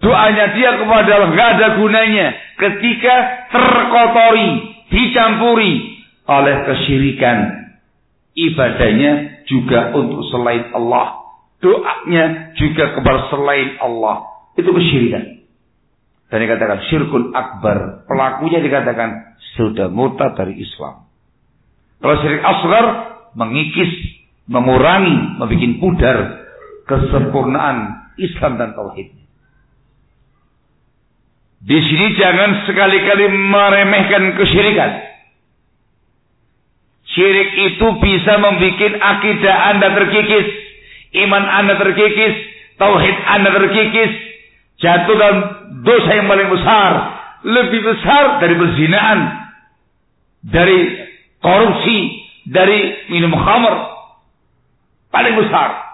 Doanya dia kepada Allah tidak ada gunanya. Ketika terkotori, dicampuri oleh kesyirikan. Ibadahnya juga untuk selain Allah. Doanya juga kepada selain Allah. Itu kesyirikan. Dan dikatakan syirkul akbar. Pelakunya dikatakan sudah murtad dari Islam. Kalau syirik asgar mengikis, mengurangi, membuat pudar kesempurnaan Islam dan tauhid. Di sini jangan sekali-kali meremehkan kesyirikan. Syirik itu bisa membuat akidah Anda terkikis, iman Anda terkikis, tauhid Anda terkikis, jatuh dalam dosa yang paling besar, lebih besar dari perzinaan, dari korupsi, dari minum khamr, paling besar.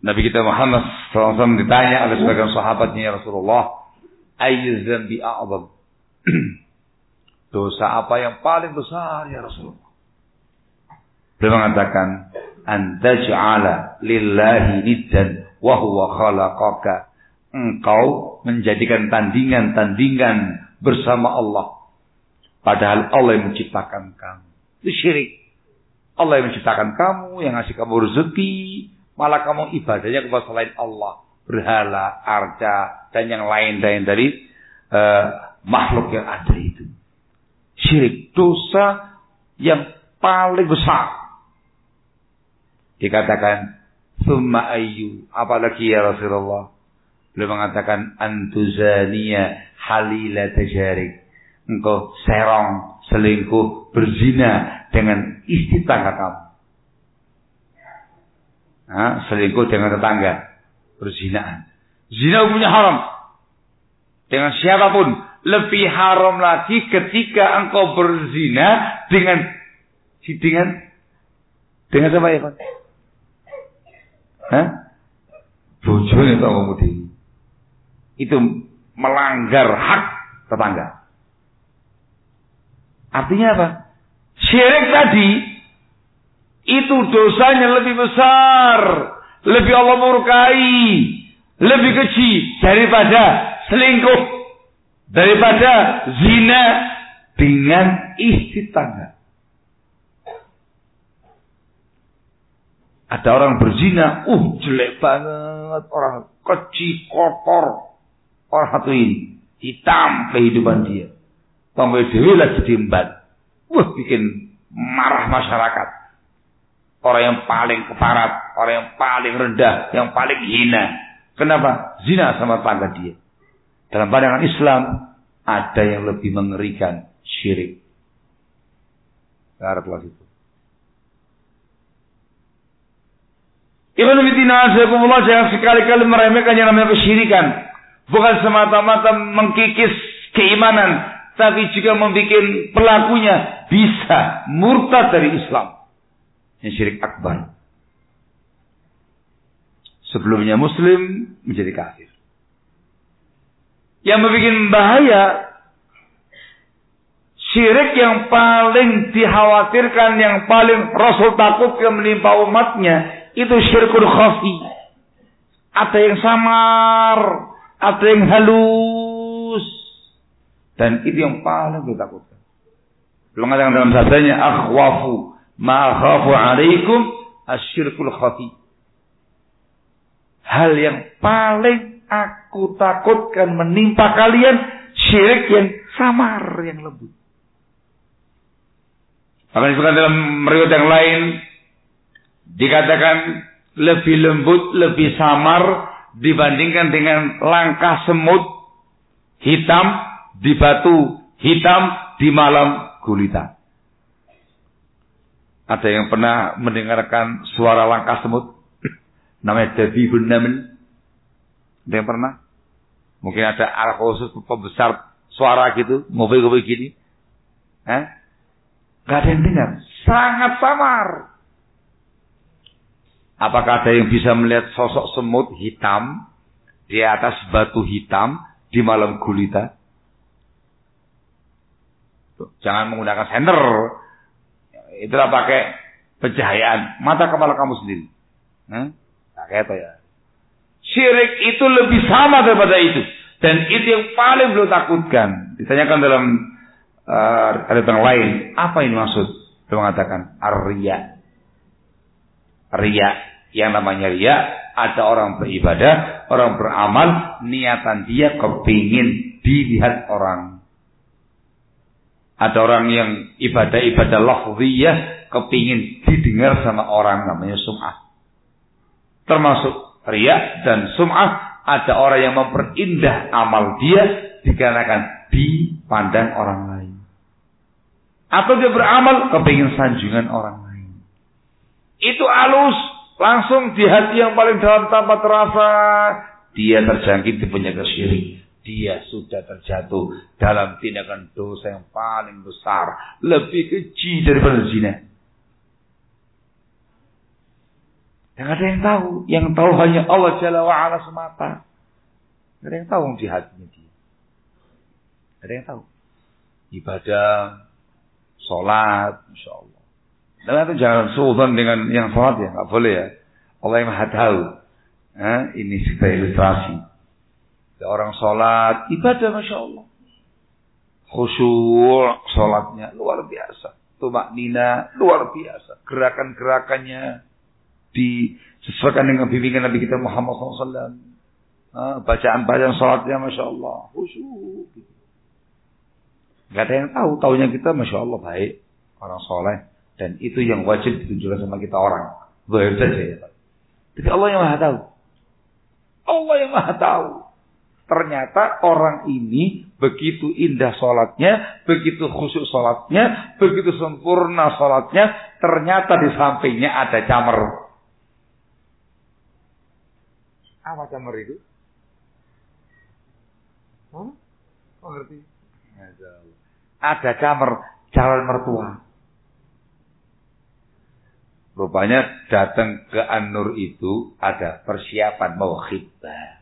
Nabi kita Muhammad SAW ditanya oleh sebagian sahabatnya ya Rasulullah, Ayyu zambi a'zam. Dosa apa yang paling besar ya Rasulullah? Beliau mengatakan, "Antaj'ala lillahi niddan wa huwa khalaqaka." Engkau menjadikan tandingan-tandingan bersama Allah. Padahal Allah yang menciptakan kamu. Itu syirik. Allah yang menciptakan kamu, yang ngasih kamu rezeki, malah kamu ibadahnya kepada selain Allah. Berhala, arca, dan yang lain-lain dari uh, makhluk yang ada itu syirik, dosa yang paling besar. Dikatakan, Thumma ayyu, apalagi ya Rasulullah. Beliau mengatakan, Antuzaniya halila tajarik. Engkau serong, selingkuh, berzina dengan istri tangga kamu. Nah, selingkuh dengan tetangga. Berzinaan. Zina hukumnya haram. Dengan siapa pun lebih haram lagi ketika engkau berzina dengan dengan dengan siapa ya Pak? Hah? Itu kamu Itu melanggar hak tetangga. Artinya apa? Syirik tadi itu dosanya lebih besar, lebih Allah murkai, lebih kecil daripada selingkuh daripada zina dengan istri tangga. Ada orang berzina, uh jelek banget, orang kecil, kotor. Orang satu ini, hitam kehidupan dia. Tonggo dewi lagi diembat. Wah bikin marah masyarakat. Orang yang paling keparat, orang yang paling rendah, yang paling hina. Kenapa? Zina sama tangga dia. Dalam pandangan Islam ada yang lebih mengerikan syirik. Haraplah itu. Ibn Fitina Azzaikumullah jangan sekali-kali meremehkan yang namanya kesyirikan. Bukan semata-mata mengkikis keimanan. Tapi juga membuat pelakunya bisa murtad dari Islam. Yang syirik akbar. Sebelumnya muslim menjadi kafir yang membuat bahaya syirik yang paling dikhawatirkan yang paling Rasul takut yang menimpa umatnya itu syirkul khafi ada yang samar ada yang halus dan itu yang paling ditakutkan mengatakan dalam sabdanya akhwafu ma khafu alaikum asyirkul khafi. Hal yang paling aku takutkan menimpa kalian syirik yang samar yang lembut. Akan disebutkan dalam meriwayat yang lain dikatakan lebih lembut, lebih samar dibandingkan dengan langkah semut hitam di batu hitam di malam gulita. Ada yang pernah mendengarkan suara langkah semut? Namanya Dabibun Namin. Ada yang pernah? Mungkin ada alat khusus pembesar suara gitu, mobil-mobil gini. Eh? Gak ada yang dengar. Sangat samar. Apakah ada yang bisa melihat sosok semut hitam di atas batu hitam di malam gulita? Jangan menggunakan senter. Itulah pakai pencahayaan mata kepala kamu sendiri. Hmm? Pakai apa ya? Syirik itu lebih sama daripada itu. Dan itu yang paling belum takutkan. Ditanyakan dalam uh, ada yang lain. Apa ini maksud? Dia mengatakan Arya. Ria. Yang namanya ria. Ada orang beribadah. Orang beramal. Niatan dia kepingin dilihat orang. Ada orang yang ibadah-ibadah lafziyah. Kepingin didengar sama orang. Namanya sum'ah. Termasuk ria dan sum'ah ada orang yang memperindah amal dia dikarenakan dipandang orang lain. Atau dia beramal kepingin sanjungan orang lain. Itu alus langsung di hati yang paling dalam tanpa terasa dia terjangkit di penyakit syirik. Dia sudah terjatuh dalam tindakan dosa yang paling besar, lebih keji daripada zina. Yang ada yang tahu. Yang tahu hanya Allah Jalla wa'ala semata. Tidak ada yang tahu di hatinya dia. Tidak ada yang tahu. Ibadah, sholat, insya Allah. Dan itu jangan suudon dengan yang sholat ya. Nggak boleh ya. Allah yang maha tahu. Eh, ini kita ilustrasi. Orang sholat, ibadah Masya Allah. Khusyuk sholatnya luar biasa. Tumak nina luar biasa. Gerakan-gerakannya disesuaikan dengan bimbingan Nabi kita Muhammad SAW. Bacaan-bacaan sholatnya Masya Allah. Khusyuk. Gak ada yang tahu. Tahunya kita Masya Allah baik. Orang soleh. Dan itu yang wajib ditunjukkan sama kita orang. Zahir saja ya. Tapi Allah yang maha tahu. Allah yang maha tahu. Ternyata orang ini begitu indah sholatnya, begitu khusyuk sholatnya, begitu sempurna sholatnya, ternyata di sampingnya ada camar. Apa camar itu? Hmm? Oh, ngerti? Ada camar calon mertua. Rupanya datang ke An-Nur itu ada persiapan mau khidbah.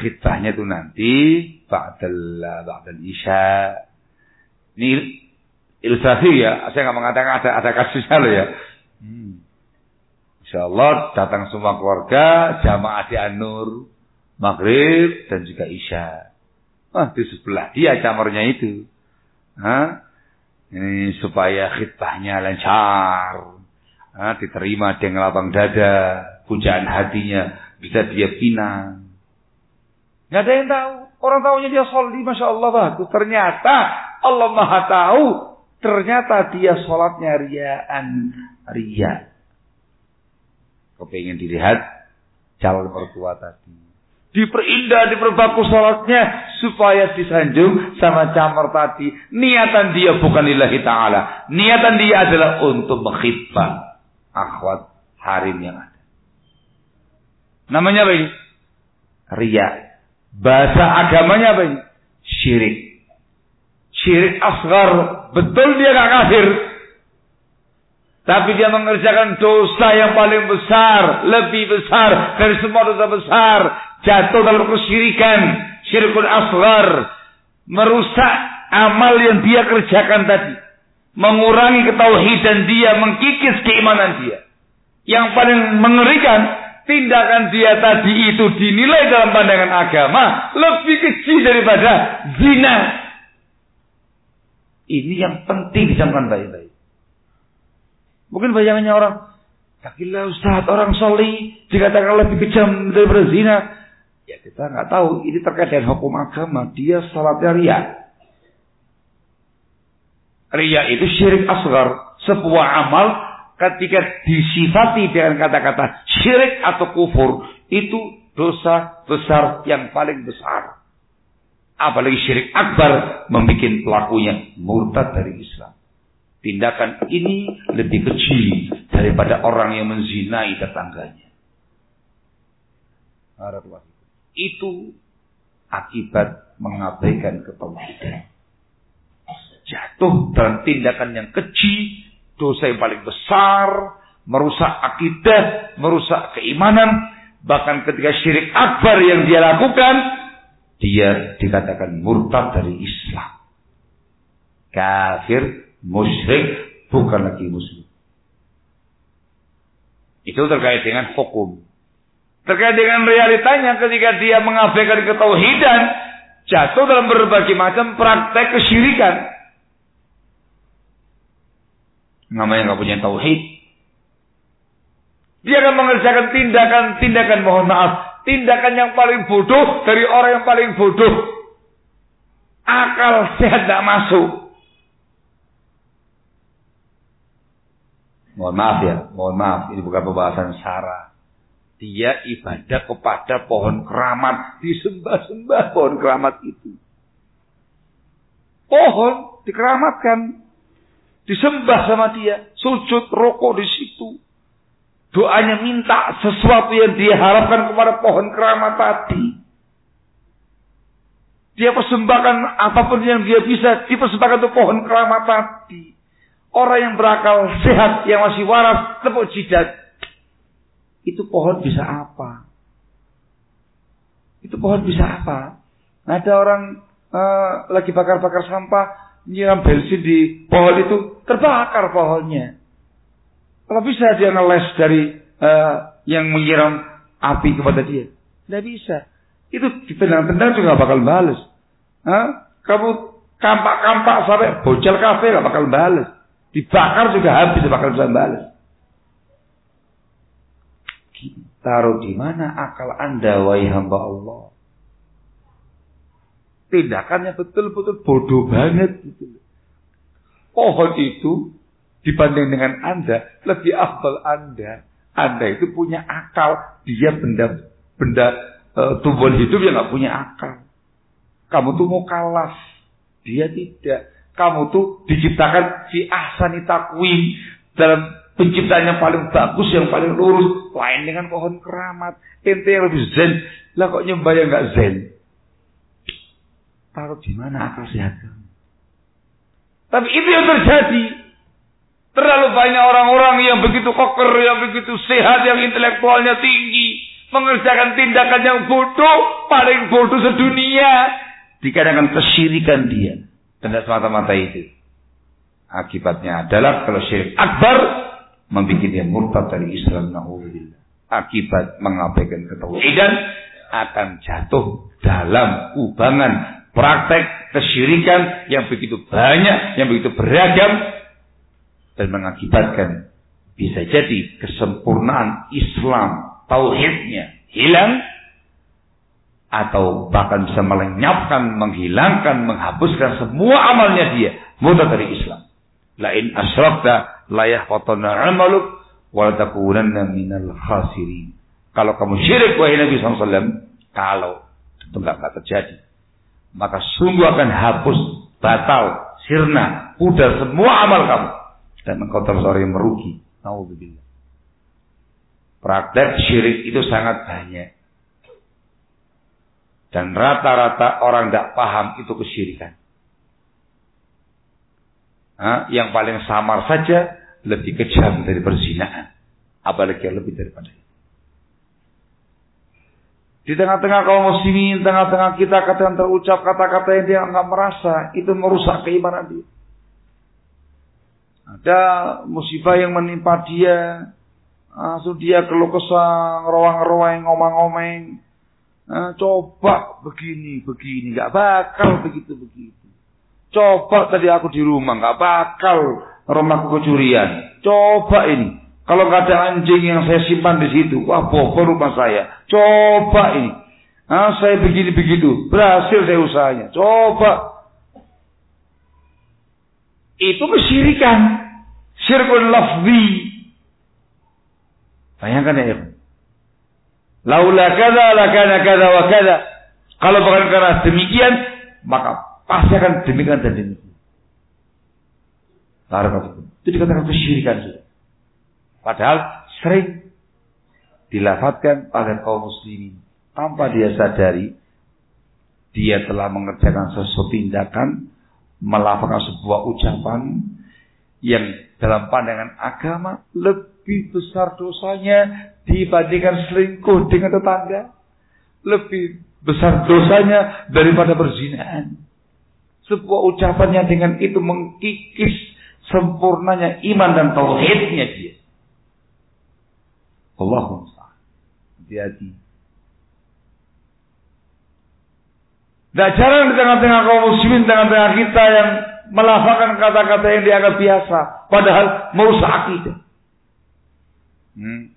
Khidbahnya itu nanti ba'dal ba'dal isya. Ini ilustrasi ya, saya nggak mengatakan ada ada kasusnya loh ya. Hmm. Insya Allah datang semua keluarga, jamaah di Anur, Maghrib dan juga Isya. Wah, di sebelah dia camarnya itu. Hah? Ini supaya khidbahnya lancar. Hah? Diterima dengan lapang dada. Pujaan hatinya bisa dia pinang. Gak ada yang tahu. Orang tahunya dia sholli, Masya Allah bagus. Ternyata Allah maha tahu. Ternyata dia sholatnya riaan. Ria kepingin dilihat calon mertua tadi. Diperindah, diperbagus sholatnya supaya disanjung sama camar tadi. Niatan dia bukan lillahi ta'ala. Niatan dia adalah untuk menghibah akhwat harim yang ada. Namanya apa ini? Ria. Bahasa agamanya apa ini? Syirik. Syirik asgar. Betul dia gak kafir. Tapi dia mengerjakan dosa yang paling besar, lebih besar dari semua dosa besar. Jatuh dalam kesyirikan, syirkun asgar. Merusak amal yang dia kerjakan tadi. Mengurangi ketauhidan dia, mengkikis keimanan dia. Yang paling mengerikan, tindakan dia tadi itu dinilai dalam pandangan agama lebih kecil daripada zina. Ini yang penting dijamkan baik-baik. Mungkin bayangannya orang, Takillah Ustaz, orang soli dikatakan lebih kejam daripada zina. Ya kita nggak tahu, ini terkait dengan hukum agama. Dia salatnya ria. Ria itu syirik asgar. Sebuah amal ketika disifati dengan kata-kata syirik atau kufur. Itu dosa besar yang paling besar. Apalagi syirik akbar membuat pelakunya murtad dari Islam. Tindakan ini lebih kecil daripada orang yang menzinai tetangganya. Itu akibat mengabaikan ketauhidan. Jatuh dalam tindakan yang kecil, dosa yang paling besar, merusak akidah, merusak keimanan, bahkan ketika syirik akbar yang dia lakukan, dia dikatakan murtad dari Islam. Kafir musyrik bukan lagi muslim. Itu terkait dengan hukum. Terkait dengan realitanya ketika dia mengabaikan ketauhidan, jatuh dalam berbagai macam praktek kesyirikan. Namanya nggak punya tauhid. Dia akan mengerjakan tindakan-tindakan mohon maaf, tindakan yang paling bodoh dari orang yang paling bodoh. Akal sehat tidak masuk. Mohon maaf ya, mohon maaf, ini bukan pembahasan syara. Dia ibadah kepada pohon keramat, disembah-sembah pohon keramat itu. Pohon dikeramatkan, disembah sama dia, sujud rokok di situ. Doanya minta sesuatu yang dia harapkan kepada pohon keramat tadi. Dia persembahkan apa pun yang dia bisa dipersembahkan untuk pohon keramat tadi. Orang yang berakal sehat, yang masih waras, tepuk jidat. Itu pohon bisa apa? Itu pohon bisa apa? Ada orang uh, lagi bakar-bakar sampah, nyiram bensin di pohon itu, terbakar pohonnya. Kalau bisa dia ngeles dari uh, yang menyiram api kepada dia. Tidak bisa. Itu dipendang-pendang juga bakal balas. Hah? Kamu kampak-kampak sampai bocel kafe gak bakal balas. Dibakar juga habis bakal bisa balas. Taruh di mana akal anda wahai hamba Allah? Tindakannya betul-betul bodoh banget. Gitu. Pohon itu dibanding dengan anda lebih afdal anda. Anda itu punya akal. Dia benda benda uh, tumbuhan hidup yang nggak punya akal. Kamu tuh mau kalah. Dia tidak. Kamu tuh diciptakan si ahsani takwim dalam penciptaan yang paling bagus, yang paling lurus. Lain dengan pohon keramat. Ente yang lebih zen. Lah kok nyembah yang gak zen? Taruh di mana akal sehat kamu? Tapi itu yang terjadi. Terlalu banyak orang-orang yang begitu koker, yang begitu sehat, yang intelektualnya tinggi. Mengerjakan tindakan yang bodoh, paling bodoh sedunia. Dikarenakan kesyirikan dia. Dan semata-mata itu. Akibatnya adalah kalau syirik akbar membuat dia murtad dari Islam. Akibat mengabaikan ketauhidan akan jatuh dalam kubangan praktek kesyirikan yang begitu banyak, yang begitu beragam dan mengakibatkan bisa jadi kesempurnaan Islam tauhidnya hilang atau bahkan bisa melenyapkan, menghilangkan, menghapuskan semua amalnya dia mudah dari Islam. Lain asyrafta layah yahqatana amaluk wa takunanna minal khasirin. Kalau kamu syirik wahai Nabi SAW, kalau itu enggak terjadi, maka sungguh akan hapus, batal, sirna, pudar semua amal kamu dan engkau yang merugi. Nauzubillah. Praktek syirik itu sangat banyak. Dan rata-rata orang tidak paham itu kesyirikan. Nah, yang paling samar saja lebih kejam dari perzinaan. Apalagi yang lebih daripada. Di tengah-tengah kaum muslimin, tengah-tengah kita kadang terucap kata-kata yang dia nggak merasa, itu merusak keimanan dia. Ada musibah yang menimpa dia, langsung dia keluh kesah, ngerawang-ngerawang, ngomong-ngomong. Nah, coba begini, begini, nggak bakal begitu begitu. Coba tadi aku di rumah nggak bakal rumahku kecurian. Coba ini. Kalau nggak ada anjing yang saya simpan di situ, wah bobor rumah saya. Coba ini. Ah, saya begini begitu, berhasil saya usahanya. Coba. Itu kesyirikan. Syirkun lafzi. Bayangkan ya, Laula kada lakana kada wa kada. Kalau bukan karena demikian, maka pasti akan demikian dan demikian. Itu dikatakan kesyirikan sudah. Padahal sering dilafatkan oleh kaum muslimin tanpa dia sadari dia telah mengerjakan sesuatu tindakan melakukan sebuah ucapan yang dalam pandangan agama lebih besar dosanya dibandingkan selingkuh dengan tetangga. Lebih besar dosanya daripada berzinaan. Sebuah ucapan yang dengan itu mengkikis sempurnanya iman dan tauhidnya dia. Allahumma hati-hati. Tidak jarang di tengah-tengah kaum muslimin, tengah-tengah kita yang melafalkan kata-kata yang dianggap biasa. Padahal merusak akidah. Hmm.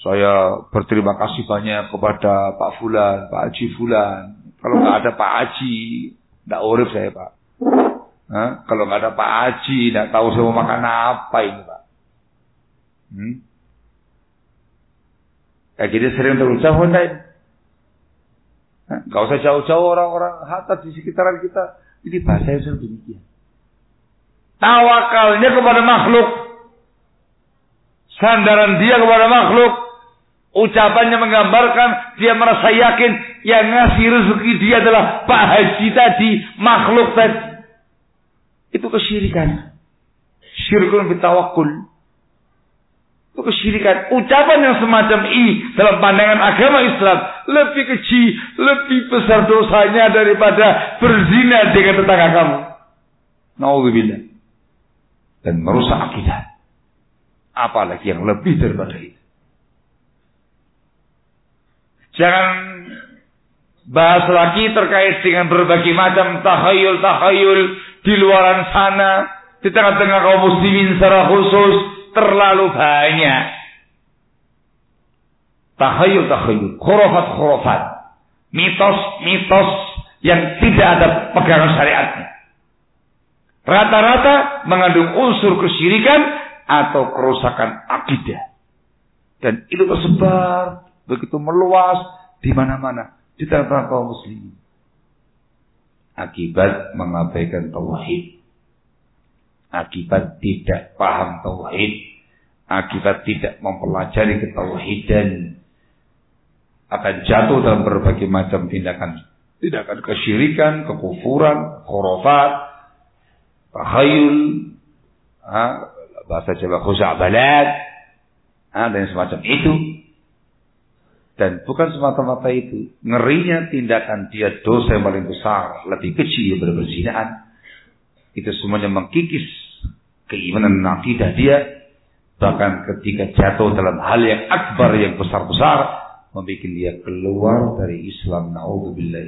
Saya berterima kasih banyak kepada Pak Fulan, Pak Haji Fulan. Kalau nggak ada Pak Haji, nggak urip saya Pak. Hah? Kalau nggak ada Pak Haji, nggak tahu saya mau makan apa ini Pak. Hmm? Kayak gini sering terucap Honda Gak usah jauh-jauh orang-orang hatta di sekitaran kita. Ini bahasa yang sudah demikian. Tawakalnya kepada makhluk. Sandaran dia kepada makhluk. Ucapannya menggambarkan dia merasa yakin yang ngasih rezeki dia adalah Pak Haji tadi, makhluk tadi. Itu kesyirikan. Syirkun bitawakul. Kesyirikan. Ucapan yang semacam ini dalam pandangan agama Islam lebih kecil, lebih besar dosanya daripada berzina dengan tetangga kamu. Nauzubillah. Dan merusak akidah. Apalagi yang lebih daripada itu. Jangan bahas lagi terkait dengan berbagai macam tahayul-tahayul di luaran sana, di tengah-tengah kaum muslimin secara khusus terlalu banyak. Tahayul-tahayul, khurafat-khurafat, mitos-mitos yang tidak ada pegangan syariatnya. Rata-rata mengandung unsur kesyirikan atau kerusakan akidah. Dan itu tersebar begitu meluas di mana-mana di tengah-tengah kaum muslimin. Akibat mengabaikan tauhid. Akibat tidak paham tauhid. Akibat tidak mempelajari ketauhidan. Akan jatuh dalam berbagai macam tindakan. Tindakan kesyirikan, kekufuran, khurafat, tahayul, bahasa Jawa khuza'balat, dan semacam itu dan bukan semata-mata itu. Ngerinya tindakan dia dosa yang paling besar. Lebih kecil daripada berzinaan. Itu semuanya mengkikis keimanan dan akidah dia. Bahkan ketika jatuh dalam hal yang akbar, yang besar-besar. Membuat dia keluar dari Islam. Na'udzubillah.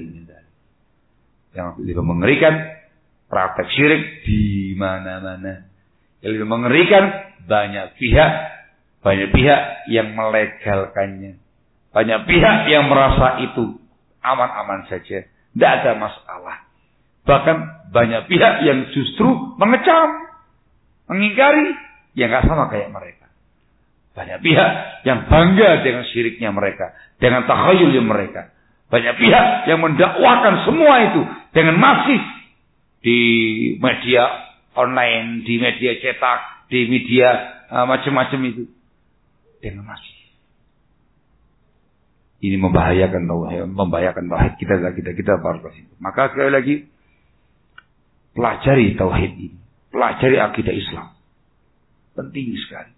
Yang lebih mengerikan. Praktek syirik di mana-mana. Yang lebih mengerikan. Banyak pihak. Banyak pihak yang melegalkannya banyak pihak yang merasa itu aman-aman saja. Tidak ada masalah. Bahkan banyak pihak yang justru mengecam, mengingkari, yang nggak sama kayak mereka. Banyak pihak yang bangga dengan syiriknya mereka, dengan takhayulnya mereka. Banyak pihak yang mendakwakan semua itu dengan masif di media online, di media cetak, di media uh, macam-macam itu. Dengan masif. Ini membahayakan tauhid, membahayakan tauhid kita kita kita para Maka sekali lagi pelajari tauhid ini, pelajari akidah Islam. Penting sekali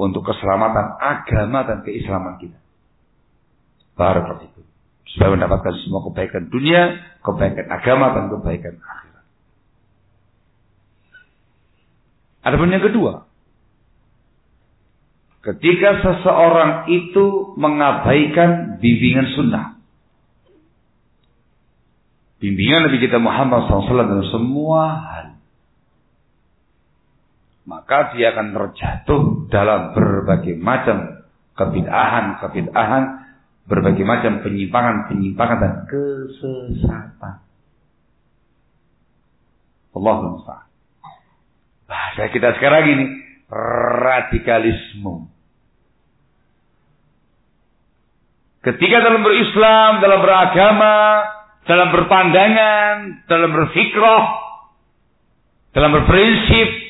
untuk keselamatan agama dan keislaman kita. Barakallahu itu. Supaya mendapatkan semua kebaikan dunia, kebaikan agama dan kebaikan akhirat. Adapun yang kedua, Ketika seseorang itu mengabaikan bimbingan sunnah. Bimbingan Nabi kita Muhammad SAW dalam semua hal. Maka dia akan terjatuh dalam berbagai macam kebid'ahan, kebid'ahan, berbagai macam penyimpangan, penyimpangan dan kesesatan. Allah. Bahasa kita sekarang ini radikalisme. Ketika dalam berislam, dalam beragama, dalam berpandangan, dalam berfikrah, dalam berprinsip,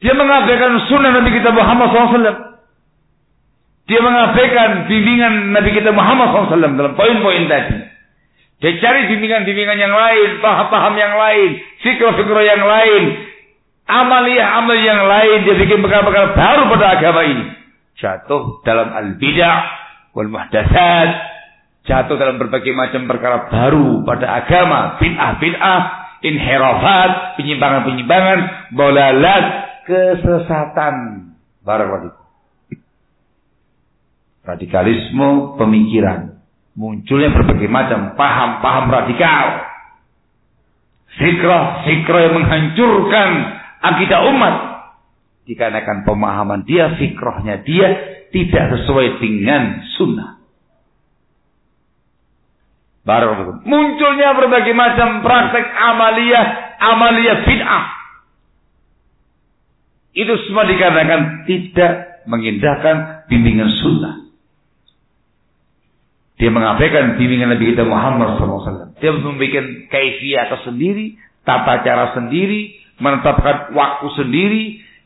dia mengabaikan sunnah Nabi kita Muhammad SAW. Dia mengabaikan bimbingan Nabi kita Muhammad SAW dalam poin-poin tadi. Dia cari bimbingan-bimbingan yang lain, paham-paham yang lain, fikrah-fikrah yang lain, amaliyah-amal yang lain. Dia bikin bekal-bekal baru pada agama ini. Jatuh dalam al-bid'ah, wal muhdatsat jatuh dalam berbagai macam perkara baru pada agama, bid'ah-bid'ah, inhirafat, penyimpangan-penyimpangan, bolalat, kesesatan. Barakallahu Radikalisme pemikiran. Munculnya berbagai macam paham-paham radikal. Fikrah-fikrah yang menghancurkan akidah umat. Dikarenakan pemahaman dia, fikrahnya dia tidak sesuai dengan sunnah. Baru munculnya berbagai macam praktek amaliyah, amaliyah bid'ah. Itu semua dikarenakan tidak mengindahkan bimbingan sunnah. Dia mengabaikan bimbingan Nabi kita Muhammad SAW. Dia membuat kaifiyah tersendiri, tata cara sendiri, menetapkan waktu sendiri,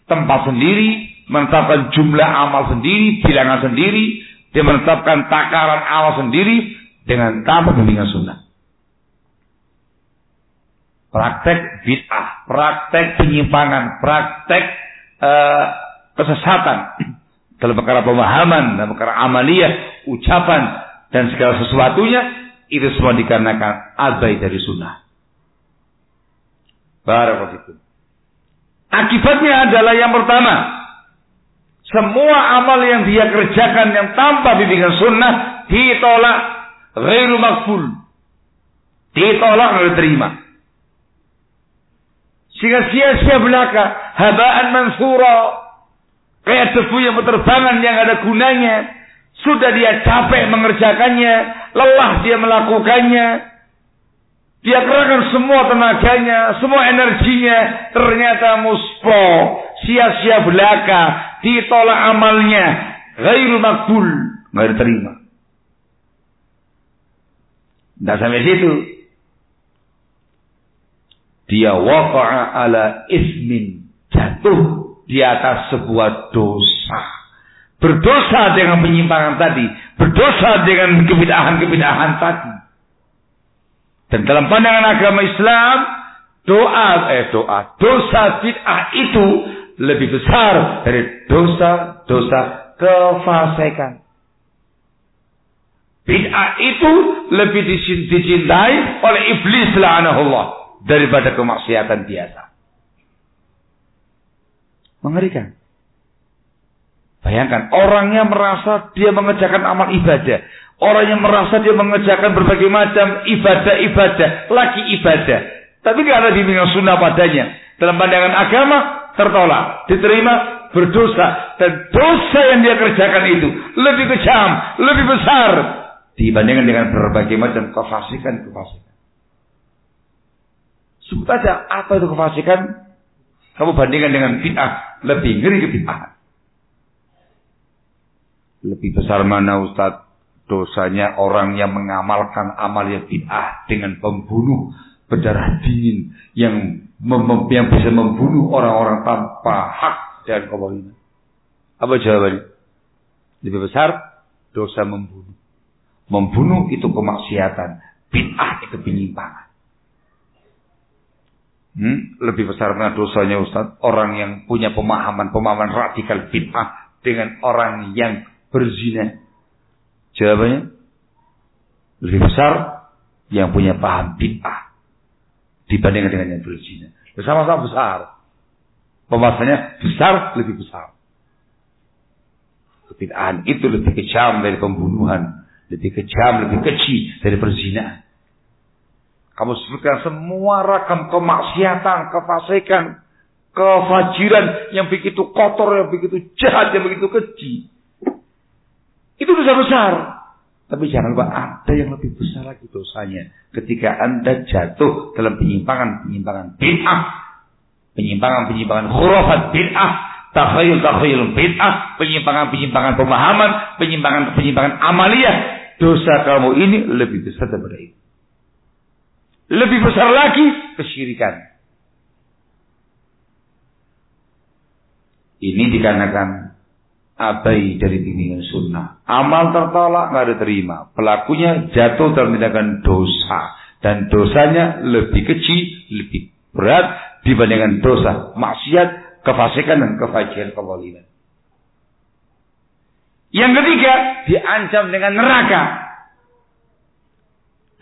tempat sendiri, menetapkan jumlah amal sendiri, bilangan sendiri, dia menetapkan takaran amal sendiri dengan tanpa bimbingan sunnah. Praktek bid'ah, praktek penyimpangan, praktek uh, kesesatan dalam perkara pemahaman, dalam perkara amaliyah, ucapan dan segala sesuatunya itu semua dikarenakan abai dari sunnah. Barakallahu Akibatnya adalah yang pertama, semua amal yang dia kerjakan yang tanpa bimbingan sunnah ditolak ghairu makbul. Ditolak nggak diterima. Sehingga sia-sia belaka, habaan mansura. Kayak debu yang berterbangan yang ada gunanya. Sudah dia capek mengerjakannya, lelah dia melakukannya. Dia kerahkan semua tenaganya, semua energinya, ternyata muspo, sia-sia belaka, ditolak amalnya, ghairu makbul, nggak diterima. Tidak sampai situ. Dia waqa'a ala ismin. Jatuh di atas sebuah dosa. Berdosa dengan penyimpangan tadi. Berdosa dengan kebidahan-kebidahan tadi. Dan dalam pandangan agama Islam, doa, eh doa, dosa bid'ah itu lebih besar dari dosa-dosa kefasikan. Bid'ah itu lebih dicintai oleh iblis la'anahullah daripada kemaksiatan biasa. Mengerikan. Bayangkan, orangnya merasa dia mengerjakan amal ibadah. Orang yang merasa dia mengerjakan berbagai macam ibadah-ibadah. Lagi ibadah. Tapi tidak ada bimbingan sunnah padanya. Dalam pandangan agama, tertolak, diterima, berdosa. Dan dosa yang dia kerjakan itu lebih kejam, lebih besar dibandingkan dengan berbagai macam kefasikan-kefasikan. Sebut aja apa itu kefasikan? Kamu bandingkan dengan bid'ah, lebih ngeri ke bid'ah. Lebih besar mana Ustaz dosanya orang yang mengamalkan amal yang bid'ah dengan pembunuh berdarah dingin yang mem yang bisa membunuh orang-orang tanpa hak dan kewajiban. Apa jawabannya? Lebih besar dosa membunuh. Membunuh itu kemaksiatan, bid'ah itu penyimpangan. Hmm? Lebih besar mana dosanya Ustaz? Orang yang punya pemahaman-pemahaman radikal bid'ah dengan orang yang berzina. Jawabannya lebih besar yang punya paham bid'ah dibandingkan dengan yang berzina. Bersama-sama besar. Pembahasannya besar lebih besar. Kebid'ahan itu lebih kejam dari pembunuhan. Lebih kejam, lebih kecil dari perzinahan. Kamu sebutkan semua ragam kemaksiatan, kefasikan, kefajiran yang begitu kotor, yang begitu jahat, yang begitu keji. Itu dosa besar. Tapi jangan lupa ada yang lebih besar lagi dosanya. Ketika Anda jatuh dalam penyimpangan-penyimpangan bid'ah. Penyimpangan-penyimpangan khurafat bid'ah. Takhayul-takhayul bid'ah. Penyimpangan-penyimpangan pemahaman. Penyimpangan-penyimpangan amaliyah. Dosa kamu ini lebih besar daripada itu. Lebih besar lagi kesyirikan. Ini dikarenakan abai dari bimbingan sunnah. Amal tertolak nggak diterima. Pelakunya jatuh dalam tindakan dosa dan dosanya lebih kecil, lebih berat dibandingkan dosa maksiat, kefasikan dan kefajiran kewalian. Yang ketiga, diancam dengan neraka.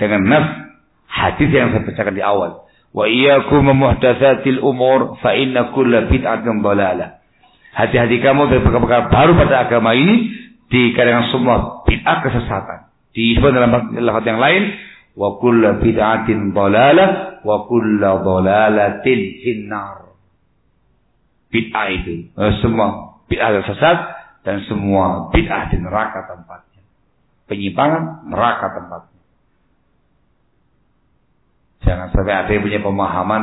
Dengan nas hadis yang saya bacakan di awal. Wa iyyakum muhdatsatil umur fa inna kulla bid'atin dhalalah. Hati-hati kamu dari perkara-perkara baru pada agama ini dikarenakan semua bid'ah kesesatan. Disebut dalam lafaz yang lain wa kulla bid'atin dhalalah wa kulla dhalalatin finnar. Bid'ah itu eh, semua bid'ah sesat dan semua bid'ah di neraka tempatnya. Penyimpangan neraka tempatnya. Jangan sampai ada yang punya pemahaman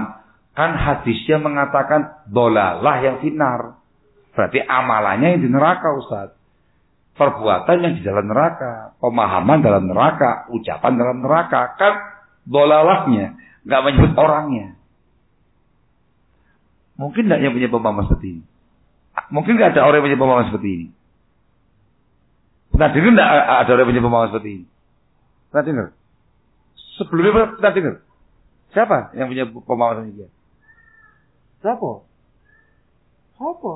kan hadisnya mengatakan dolalah yang sinar. Berarti amalannya yang di neraka Ustaz. Perbuatan yang di dalam neraka, pemahaman dalam neraka, ucapan dalam neraka, kan dolalahnya, nggak menyebut orangnya. Mungkin tidak yang punya pemahaman seperti ini. Mungkin nggak ada orang yang punya pemahaman seperti ini. Pernah dengar nggak ada orang yang punya pemahaman seperti ini? Pernah dengar? Sebelumnya pernah dengar? Siapa yang punya pemahaman ini? Siapa? Siapa?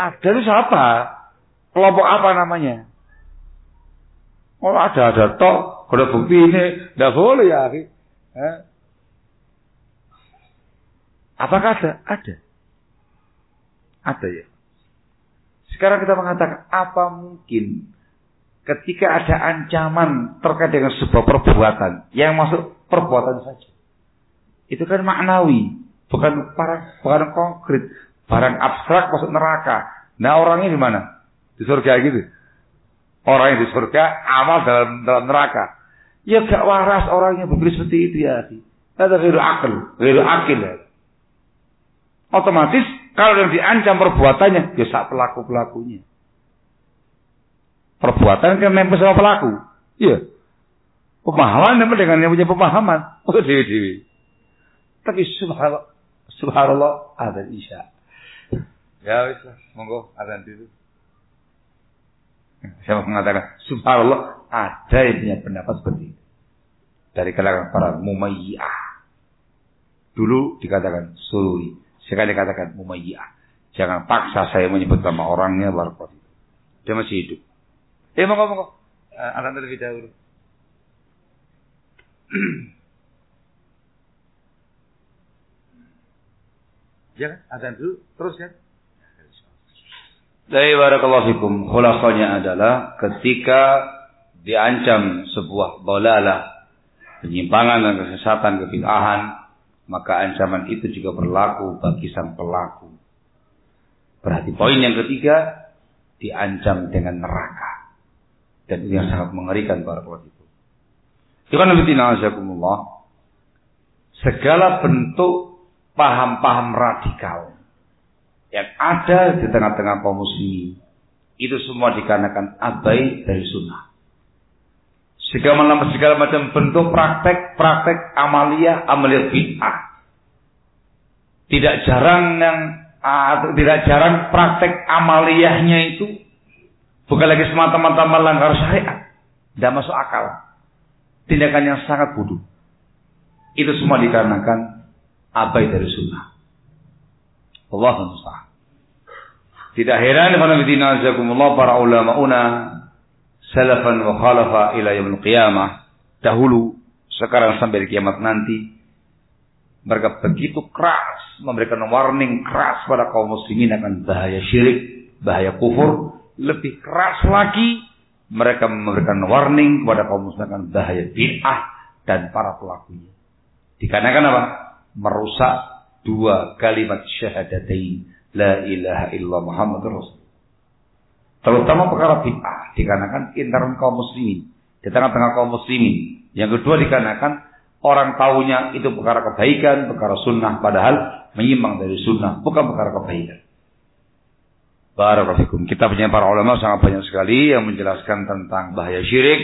Ada itu siapa? Kelompok apa namanya? Oh ada ada toh, kalau bukti ini tidak boleh ya. Eh? Apakah ada? Ada. Ada ya. Sekarang kita mengatakan apa mungkin ketika ada ancaman terkait dengan sebuah perbuatan yang masuk perbuatan saja. Itu kan maknawi, bukan barang, bukan konkret, barang abstrak masuk neraka. Nah orangnya di mana? Di surga gitu. Orang yang di surga amal dalam dalam neraka. Ya gak waras orangnya berpikir seperti itu ya. Ada ghiru akal, ghiru akil ya. Otomatis kalau yang diancam perbuatannya, ya sak pelaku-pelakunya. Perbuatan kan nempel sama pelaku. Iya. Pemahaman nempel dengan yang punya pemahaman. Oh, dewi-dewi. Tapi subhanallah, subhanallah ada isya. Ya wis monggo ada dulu. Saya mengatakan subhanallah ada yang punya pendapat seperti itu. Dari kalangan para mumayyah. Dulu dikatakan suri Sekali katakan mumayyah. Jangan paksa saya menyebut nama orangnya barakallahu. Dia masih hidup. Eh monggo monggo. Uh, akan terlebih dahulu. ya kan? Azan dulu terus kan? Dari barakallahu fikum. Khulafanya adalah ketika diancam sebuah dolalah, penyimpangan dan kesesatan, kebid'ahan, maka ancaman itu juga berlaku bagi sang pelaku. Berarti poin yang ketiga, diancam dengan neraka. Dan ini yang sangat mengerikan para pelaku. Segala bentuk paham-paham radikal yang ada di tengah-tengah kaum muslimin itu semua dikarenakan abai dari sunnah segala, segala macam bentuk praktek-praktek amalia, amalia bid'ah. Tidak jarang yang uh, tidak jarang praktek amaliyahnya itu bukan lagi semata-mata melanggar syariat, tidak masuk akal. Tindakan yang sangat bodoh. Itu semua dikarenakan abai dari sunnah. Allah musta'an. Tidak heran para ulama una salafan wa khalafa ila yaumil qiyamah dahulu sekarang sampai kiamat nanti mereka begitu keras memberikan warning keras pada kaum muslimin akan bahaya syirik, bahaya kufur, lebih keras lagi mereka memberikan warning kepada kaum muslimin akan bahaya bid'ah dan para pelakunya. Dikarenakan apa? Merusak dua kalimat syahadatain la ilaha illallah Muhammad Rasul. Terutama perkara bid'ah dikarenakan intern kaum muslimin di tengah-tengah kaum muslimin. Yang kedua dikarenakan orang tahunya itu perkara kebaikan, perkara sunnah, padahal menyimpang dari sunnah, bukan perkara kebaikan. Kita punya para ulama sangat banyak sekali yang menjelaskan tentang bahaya syirik,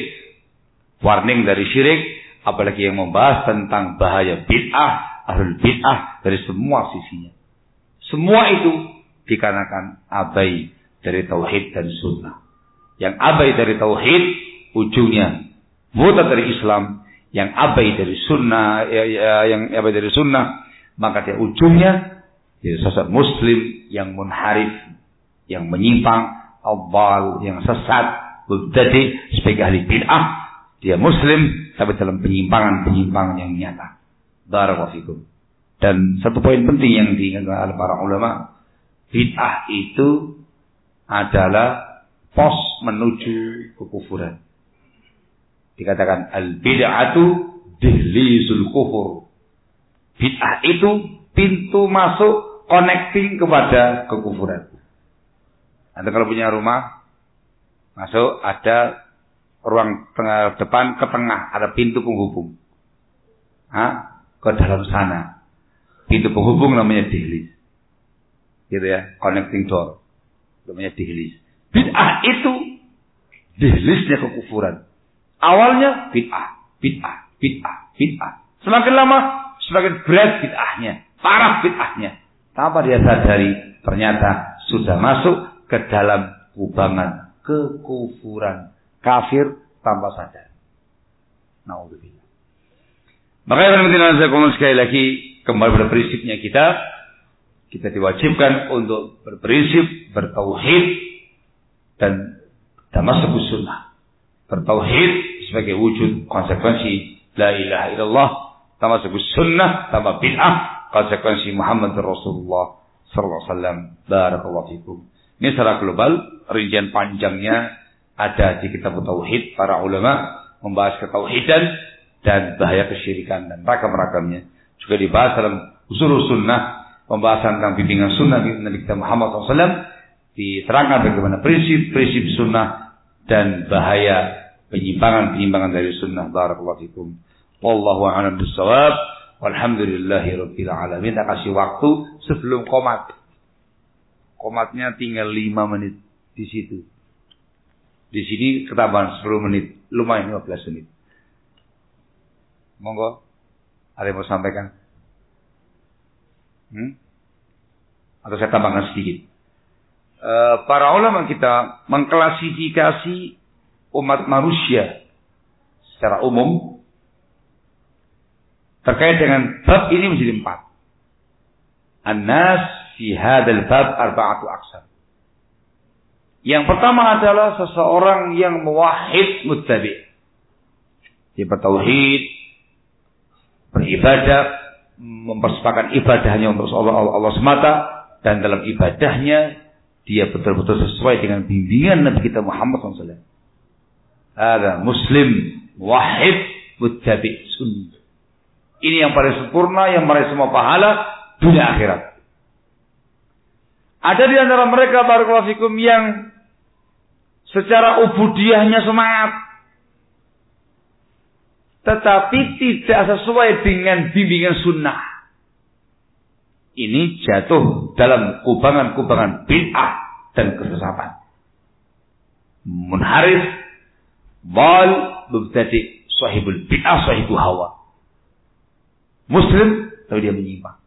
warning dari syirik, apalagi yang membahas tentang bahaya bid'ah, ahlul bid'ah dari semua sisinya. Semua itu dikarenakan abai dari tauhid dan sunnah. Yang abai dari tauhid ujungnya murtad dari Islam, yang abai dari sunnah, ya, ya, yang abai dari sunnah, maka dia ujungnya jadi sosok muslim yang munharif, yang menyimpang, awal, yang sesat, mubtadi sebagai ahli bid'ah, dia muslim tapi dalam penyimpangan-penyimpangan yang nyata. Barakallahu Dan satu poin penting yang diingat oleh para ulama, bid'ah itu adalah pos menuju kekufuran. Dikatakan al bid'atu dihlisul kufur. Bid'ah itu pintu masuk connecting kepada kekufuran. Anda kalau punya rumah, masuk ada ruang tengah depan ke tengah, ada pintu penghubung. Hah? Ke dalam sana. Pintu penghubung namanya dihlis. Gitu ya, connecting door. Namanya dihlis. Bid'ah itu dihlisnya kekufuran. Awalnya bid'ah, bid'ah, bid'ah, bid'ah. Semakin lama semakin berat bid'ahnya, parah bid'ahnya. Tanpa dia sadari ternyata sudah masuk ke dalam kubangan kekufuran kafir tanpa sadar. Naudzubillah. Makanya sekali lagi kembali pada prinsipnya kita kita diwajibkan untuk berprinsip bertauhid dan masuk sunnah. Bertauhid sebagai wujud konsekuensi la ilaha illallah, masuk sunnah, tambah bid'ah, konsekuensi Muhammad Rasulullah sallallahu alaihi wasallam. Barakallahu fikum. Ini secara global, rincian panjangnya ada di kitab Tauhid para ulama membahas ketauhidan dan bahaya kesyirikan dan ragam-ragamnya. Juga dibahas dalam usul sunnah, pembahasan tentang bimbingan sunnah Nabi kita Muhammad SAW, diterangkan bagaimana prinsip-prinsip sunnah dan bahaya penyimpangan-penyimpangan dari sunnah. Barakallahu fikum. Wallahu a'lam bishawab. Walhamdulillahi rabbil alamin. Kasih waktu sebelum komat. Komatnya tinggal 5 menit di situ. Di sini ketambahan 10 menit, lumayan 15 menit. Monggo, ada yang mau sampaikan? Hmm? Atau saya tambahkan sedikit. E, para ulama kita mengklasifikasi umat manusia secara umum terkait dengan bab ini menjadi empat. An-nas fi hadzal bab arba'atu aqsam. Yang pertama adalah seseorang yang muwahhid muttabi. Dia bertauhid, beribadah, mempersembahkan ibadahnya untuk Allah, Allah, Allah semata dan dalam ibadahnya dia betul-betul sesuai dengan bimbingan Nabi kita Muhammad SAW. Ada Muslim wahid muttabi sunnah. Ini yang paling sempurna, yang meraih semua pahala dunia akhirat. Ada di antara mereka barakallahu yang secara ubudiahnya semangat. Tetapi tidak sesuai dengan bimbingan sunnah. Ini jatuh dalam kubangan-kubangan bid'ah dan kesesatan. Munharif, bal, mubtadi, sahibul bid'ah, sahibul hawa. Muslim, tapi dia menyimpang.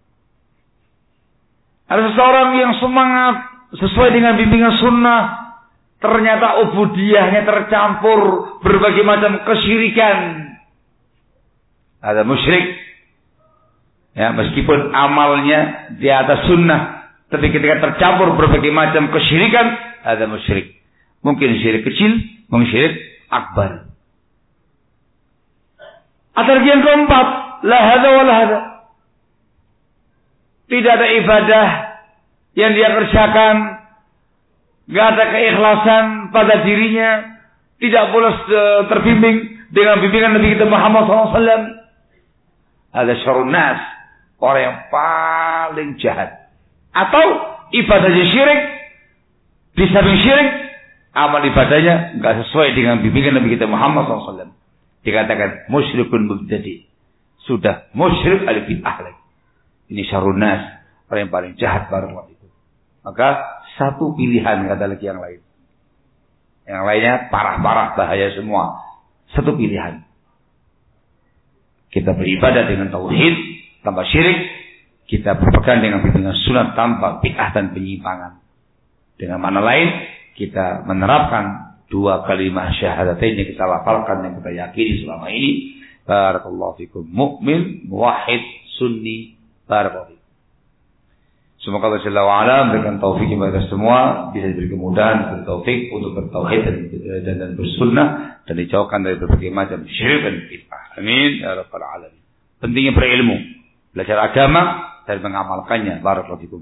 Ada seseorang yang semangat sesuai dengan bimbingan sunnah. Ternyata ubudiyahnya tercampur berbagai macam kesyirikan. Ada musyrik. Ya, meskipun amalnya di atas sunnah. Tapi ketika tercampur berbagai macam kesyirikan. Ada musyrik. Mungkin syirik kecil. Mungkin syirik akbar. Atau yang keempat. La hada wa. Tidak ada ibadah yang dia kerjakan. Gak ada keikhlasan pada dirinya. Tidak boleh terbimbing dengan bimbingan Nabi kita Muhammad SAW. Ada syarun. Orang yang paling jahat. Atau ibadahnya syirik. Di samping syirik. Amal ibadahnya nggak sesuai dengan bimbingan Nabi kita Muhammad SAW. Dikatakan musyrikun mubtadi. Sudah musyrik alif bid'ah Ini syarunas. Orang yang paling jahat barang itu. Maka satu pilihan kata lagi yang lain. Yang lainnya parah-parah bahaya semua. Satu pilihan. Kita beribadah dengan tauhid tanpa syirik. Kita berpegang dengan bimbingan sunat tanpa bid'ah dan penyimpangan. Dengan mana lain, kita menerapkan dua kalimat syahadatain yang kita lafalkan yang kita yakini selama ini. Barakallahu fikum. Mu'min, muwahid, sunni, barakallahu. Semoga Allah Jalla wa'ala memberikan taufik kepada semua bisa diberi kemudahan bertaufik untuk bertauhid dan, dan, dan bersunnah dan dijauhkan dari berbagai macam syirik dan bid'ah. Amin ya rabbal alamin. Pentingnya berilmu, belajar agama dan mengamalkannya. Barakallahu fikum.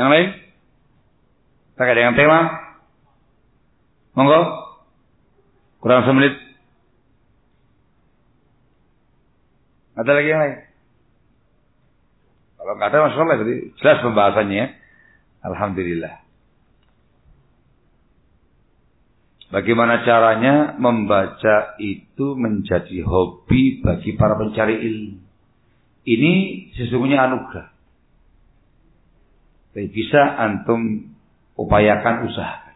Yang lain? Terkait dengan tema? Monggo. Kurang semenit. Ada lagi yang lain? Kalau nggak ada masalah, jelas pembahasannya. Ya. Alhamdulillah. Bagaimana caranya membaca itu menjadi hobi bagi para pencari ilmu. Ini sesungguhnya anugerah. Tapi bisa antum upayakan usaha.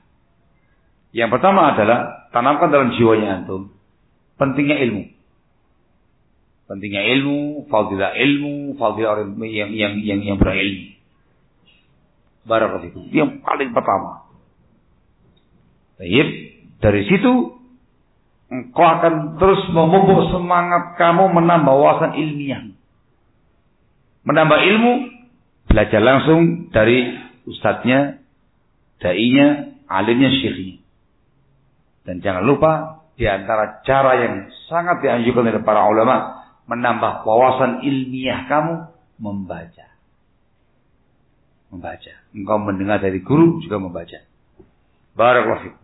Yang pertama adalah tanamkan dalam jiwanya antum pentingnya ilmu pentingnya ilmu, fadilah ilmu, fadilah orang yang yang yang yang berilmu. Barakat itu. Yang paling pertama. Baik, dari situ engkau akan terus memupuk semangat kamu menambah wawasan ilmiah. Menambah ilmu, belajar langsung dari ustadznya, dai-nya, alimnya, syekhnya. Dan jangan lupa di antara cara yang sangat dianjurkan oleh para ulama menambah wawasan ilmiah kamu membaca. Membaca. Engkau mendengar dari guru juga membaca. Barakallahu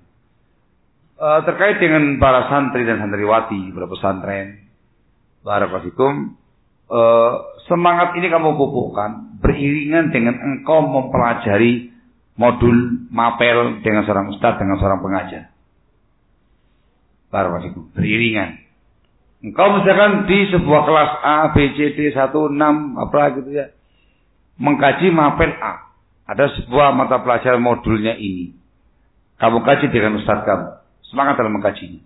e, terkait dengan para santri dan santriwati berpesantren. Barakallahu e, semangat ini kamu pupukkan beriringan dengan engkau mempelajari modul mapel dengan seorang ustadz dengan seorang pengajar. Barakallahu beriringan. Engkau misalkan di sebuah kelas A, B, C, D, 1, 6, apa gitu ya. Mengkaji mapel A. Ada sebuah mata pelajaran modulnya ini. Kamu kaji dengan ustaz kamu. Semangat dalam mengkajinya.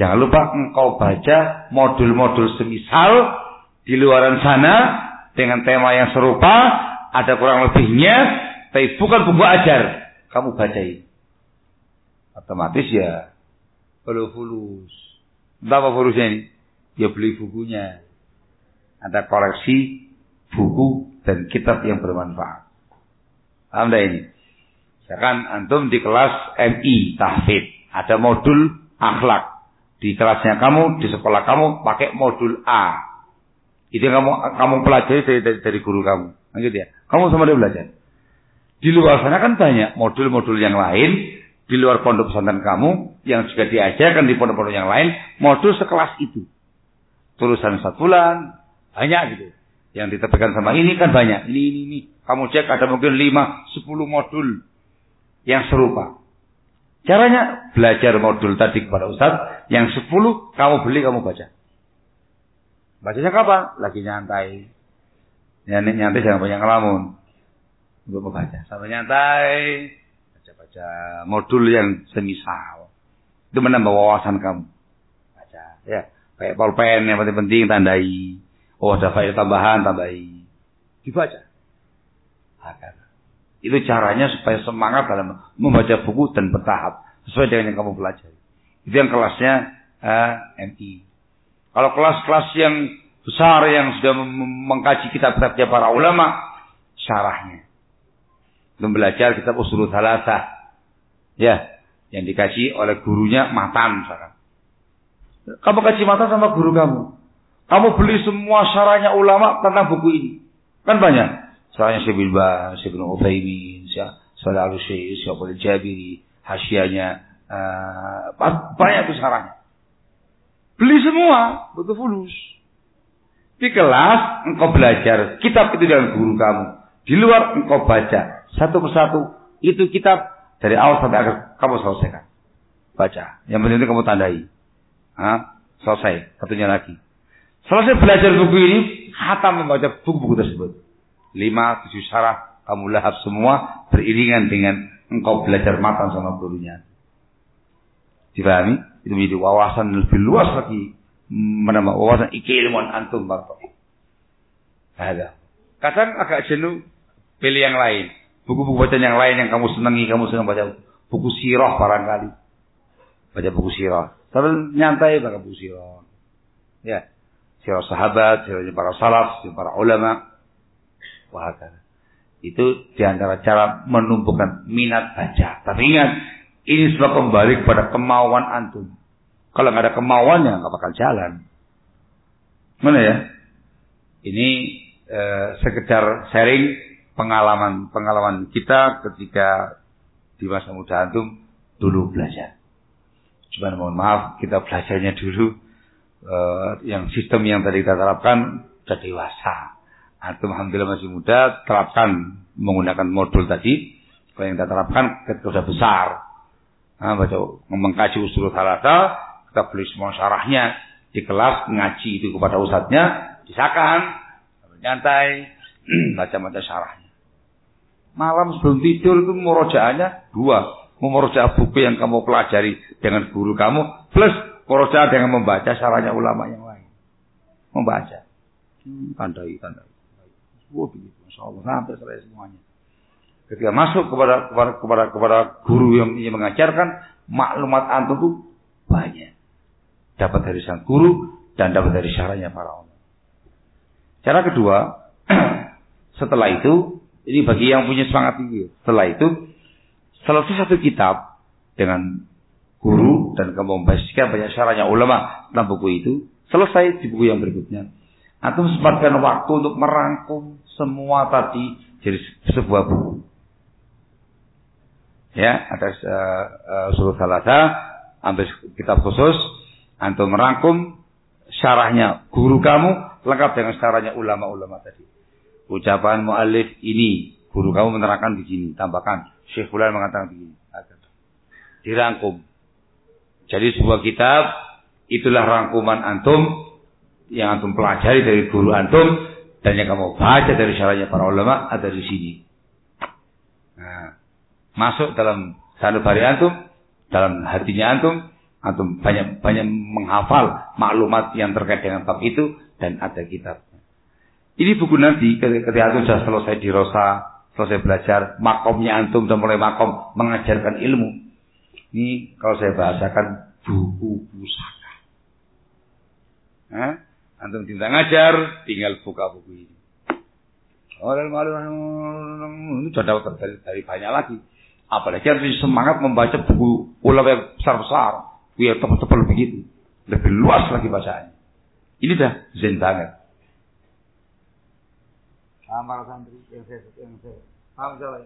Jangan lupa engkau baca modul-modul semisal di luaran sana dengan tema yang serupa, ada kurang lebihnya, tapi bukan buku ajar. Kamu bacain. Otomatis ya, perlu fulus. Berapa fulusnya ini? Ya beli bukunya. Ada koleksi buku dan kitab yang bermanfaat. Paham ini? Misalkan antum di kelas MI, tahfid. Ada modul akhlak. Di kelasnya kamu, di sekolah kamu pakai modul A. Itu yang kamu kamu pelajari dari, dari, dari guru kamu. Gitu ya. Kamu sama dia belajar. Di luar sana kan banyak modul-modul yang lain di luar pondok pesantren kamu yang juga diajarkan di pondok-pondok yang lain modul sekelas itu tulisan satu bulan, banyak gitu. Yang diterbitkan sama ini kan banyak. Ini, ini, ini. Kamu cek ada mungkin lima, sepuluh modul yang serupa. Caranya belajar modul tadi kepada Ustaz, yang sepuluh kamu beli, kamu baca. Bacanya kapan? Lagi nyantai. Nyantai, nyantai jangan banyak ngelamun. Untuk membaca. Sampai nyantai. Baca-baca modul yang semisal. Itu menambah wawasan kamu. Baca. Ya. Kayak pulpen yang penting penting tandai. Oh ada faedah tambahan tambahi. Dibaca. Agar. Itu caranya supaya semangat dalam membaca buku dan bertahap sesuai dengan yang kamu pelajari. Itu yang kelasnya uh, eh, MI. Kalau kelas-kelas yang besar yang sudah mengkaji kitab-kitabnya para ulama, syarahnya. Belum belajar kitab usul salasah. Ya, yang dikaji oleh gurunya matan misalkan. Kamu kaji mata sama guru kamu. Kamu beli semua syarahnya ulama tentang buku ini. Kan banyak. Syarahnya Syekh bin Baz, Syekh bin Uthaymin, Syekh Al-Syekh, Syekh Jabiri, hasyianya, uh, banyak itu syarahnya. Beli semua, butuh fulus. Di kelas engkau belajar kitab itu dengan guru kamu. Di luar engkau baca satu persatu itu kitab dari awal sampai akhir kamu selesaikan. Baca. Yang penting kamu tandai. Hah? Selesai. Katanya lagi. Selesai belajar buku ini, hatam membaca buku-buku tersebut. Lima, tujuh syarah, kamu lahap semua beriringan dengan engkau belajar matang sama gurunya. Dipahami? Itu menjadi wawasan lebih luas lagi menambah wawasan ilmuwan antum bapak. Ada. Kadang agak jenuh, pilih yang lain. Buku-buku bacaan yang lain yang kamu senangi, kamu senang baca buku sirah barangkali. Baca buku sirah. Tapi nyantai baca buku sirah. Ya. Sirah sahabat, sirah para salaf, sirah para ulama. Wah, itu di antara cara menumbuhkan minat baca. Tapi ingat, ini semua kembali kepada kemauan antum. Kalau nggak ada kemauannya nggak bakal jalan. Mana ya? Ini eh, sekedar sharing pengalaman pengalaman kita ketika di masa muda antum dulu belajar. Cuma mohon maaf kita belajarnya dulu eh, yang sistem yang tadi kita terapkan sudah dewasa. Antum alhamdulillah masih muda terapkan menggunakan modul tadi. Kalau yang kita terapkan ketika sudah besar. Nah, baca mengkaji usul salasa kita beli semua syarahnya di kelas ngaji itu kepada ustadznya, disahkan, nyantai, baca-baca syarahnya. Malam sebelum tidur itu murojaahnya dua. Memurojaah buku yang kamu pelajari dengan guru kamu, plus murojaah dengan membaca syarahnya ulama yang lain. Membaca. Hmm, tandai, tandai. Wah begitu, Masya sampai selesai semuanya. Ketika masuk kepada kepada kepada kepada guru yang ingin mengajarkan, maklumat antum itu banyak dapat dari sang guru dan dapat dari syarahnya para ulama. Cara kedua, setelah itu, ini bagi yang punya semangat tinggi. Setelah itu, selesai satu kitab dengan guru dan kamu membacakan banyak syarahnya ulama tentang buku itu, selesai di buku yang berikutnya. Atau sempatkan waktu untuk merangkum semua tadi jadi sebuah buku. Ya, atas uh, uh, suruh salasa, ambil kitab khusus, Antum merangkum syarahnya guru kamu lengkap dengan syarahnya ulama-ulama tadi. Ucapan mu'alif ini guru kamu menerangkan begini, tambahkan Syekh Fulan mengatakan begini. Dirangkum. Jadi sebuah kitab itulah rangkuman antum yang antum pelajari dari guru antum dan yang kamu baca dari syarahnya para ulama ada di sini. Nah, masuk dalam sanubari antum, dalam hatinya antum, Antum banyak banyak menghafal maklumat yang terkait dengan bab itu dan ada kitab. Ini buku nanti ketika antum sudah selesai di Rosa, selesai belajar, makomnya antum sudah mulai makom mengajarkan ilmu. Ini kalau saya bahasakan buku pusaka. Hah? Antum tinggal ngajar, tinggal buka buku ini. Oh, ini sudah dapat dari, dari banyak lagi. Apalagi harus semangat membaca buku ulama yang besar-besar biar tebal-tebal begitu. Lebih luas lagi bacaannya. Ini dah zen banget. Amal santri yang saya yang saya paham salah.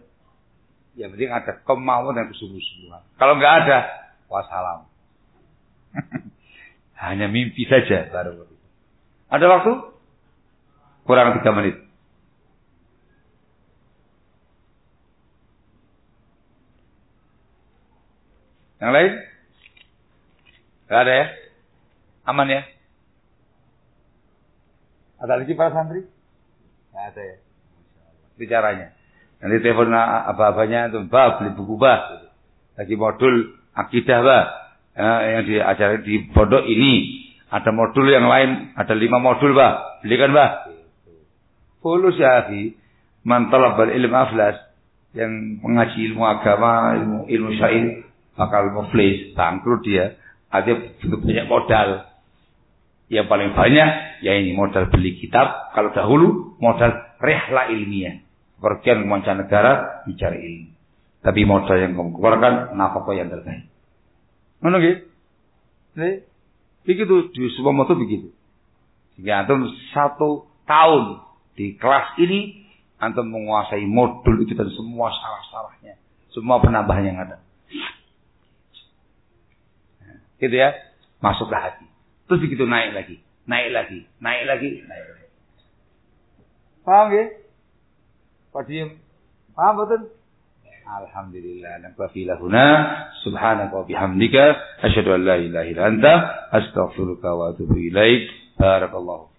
Yang penting ada kemauan dan kesungguh-sungguhan. Kalau nggak ada, wassalam. Hanya mimpi saja baru. Ada waktu? Kurang tiga menit. Yang lain? Gak ada ya? Aman ya? Ada lagi para santri? Gak ada ya? Bicaranya. Nanti telepon apa-apanya itu, bah, beli buku bah. Lagi modul akidah bah. Ya, yang diajarin di pondok ini. Ada modul yang lain, ada lima modul bah. Belikan bah. Fulus ya akhi. Man talabal ilm aflas. Yang mengaji ilmu agama, ilmu, ilmu syair. Bakal muflis, bangkrut dia Artinya banyak modal. Yang paling banyak ya ini modal beli kitab. Kalau dahulu modal rehla ilmiah. Pergian ke mancanegara bicara ilmu. Tapi modal yang kamu keluarkan nafkah yang terbaik. Mana gitu? Begitu di semua motor begitu. Sehingga antum satu tahun di kelas ini antum menguasai modul itu dan semua salah-salahnya, semua penambahan yang ada gitu ya masuklah hati Terus begitu naik lagi, naik lagi, naik lagi, naik lagi. Paham ya? Pak Diem? Paham betul? Alhamdulillah. Nakfi lahuna. Subhanaka wa bihamdika. Asyadu an la ilaha illa anta. Astaghfiruka wa atubu ilaik. Barakallahu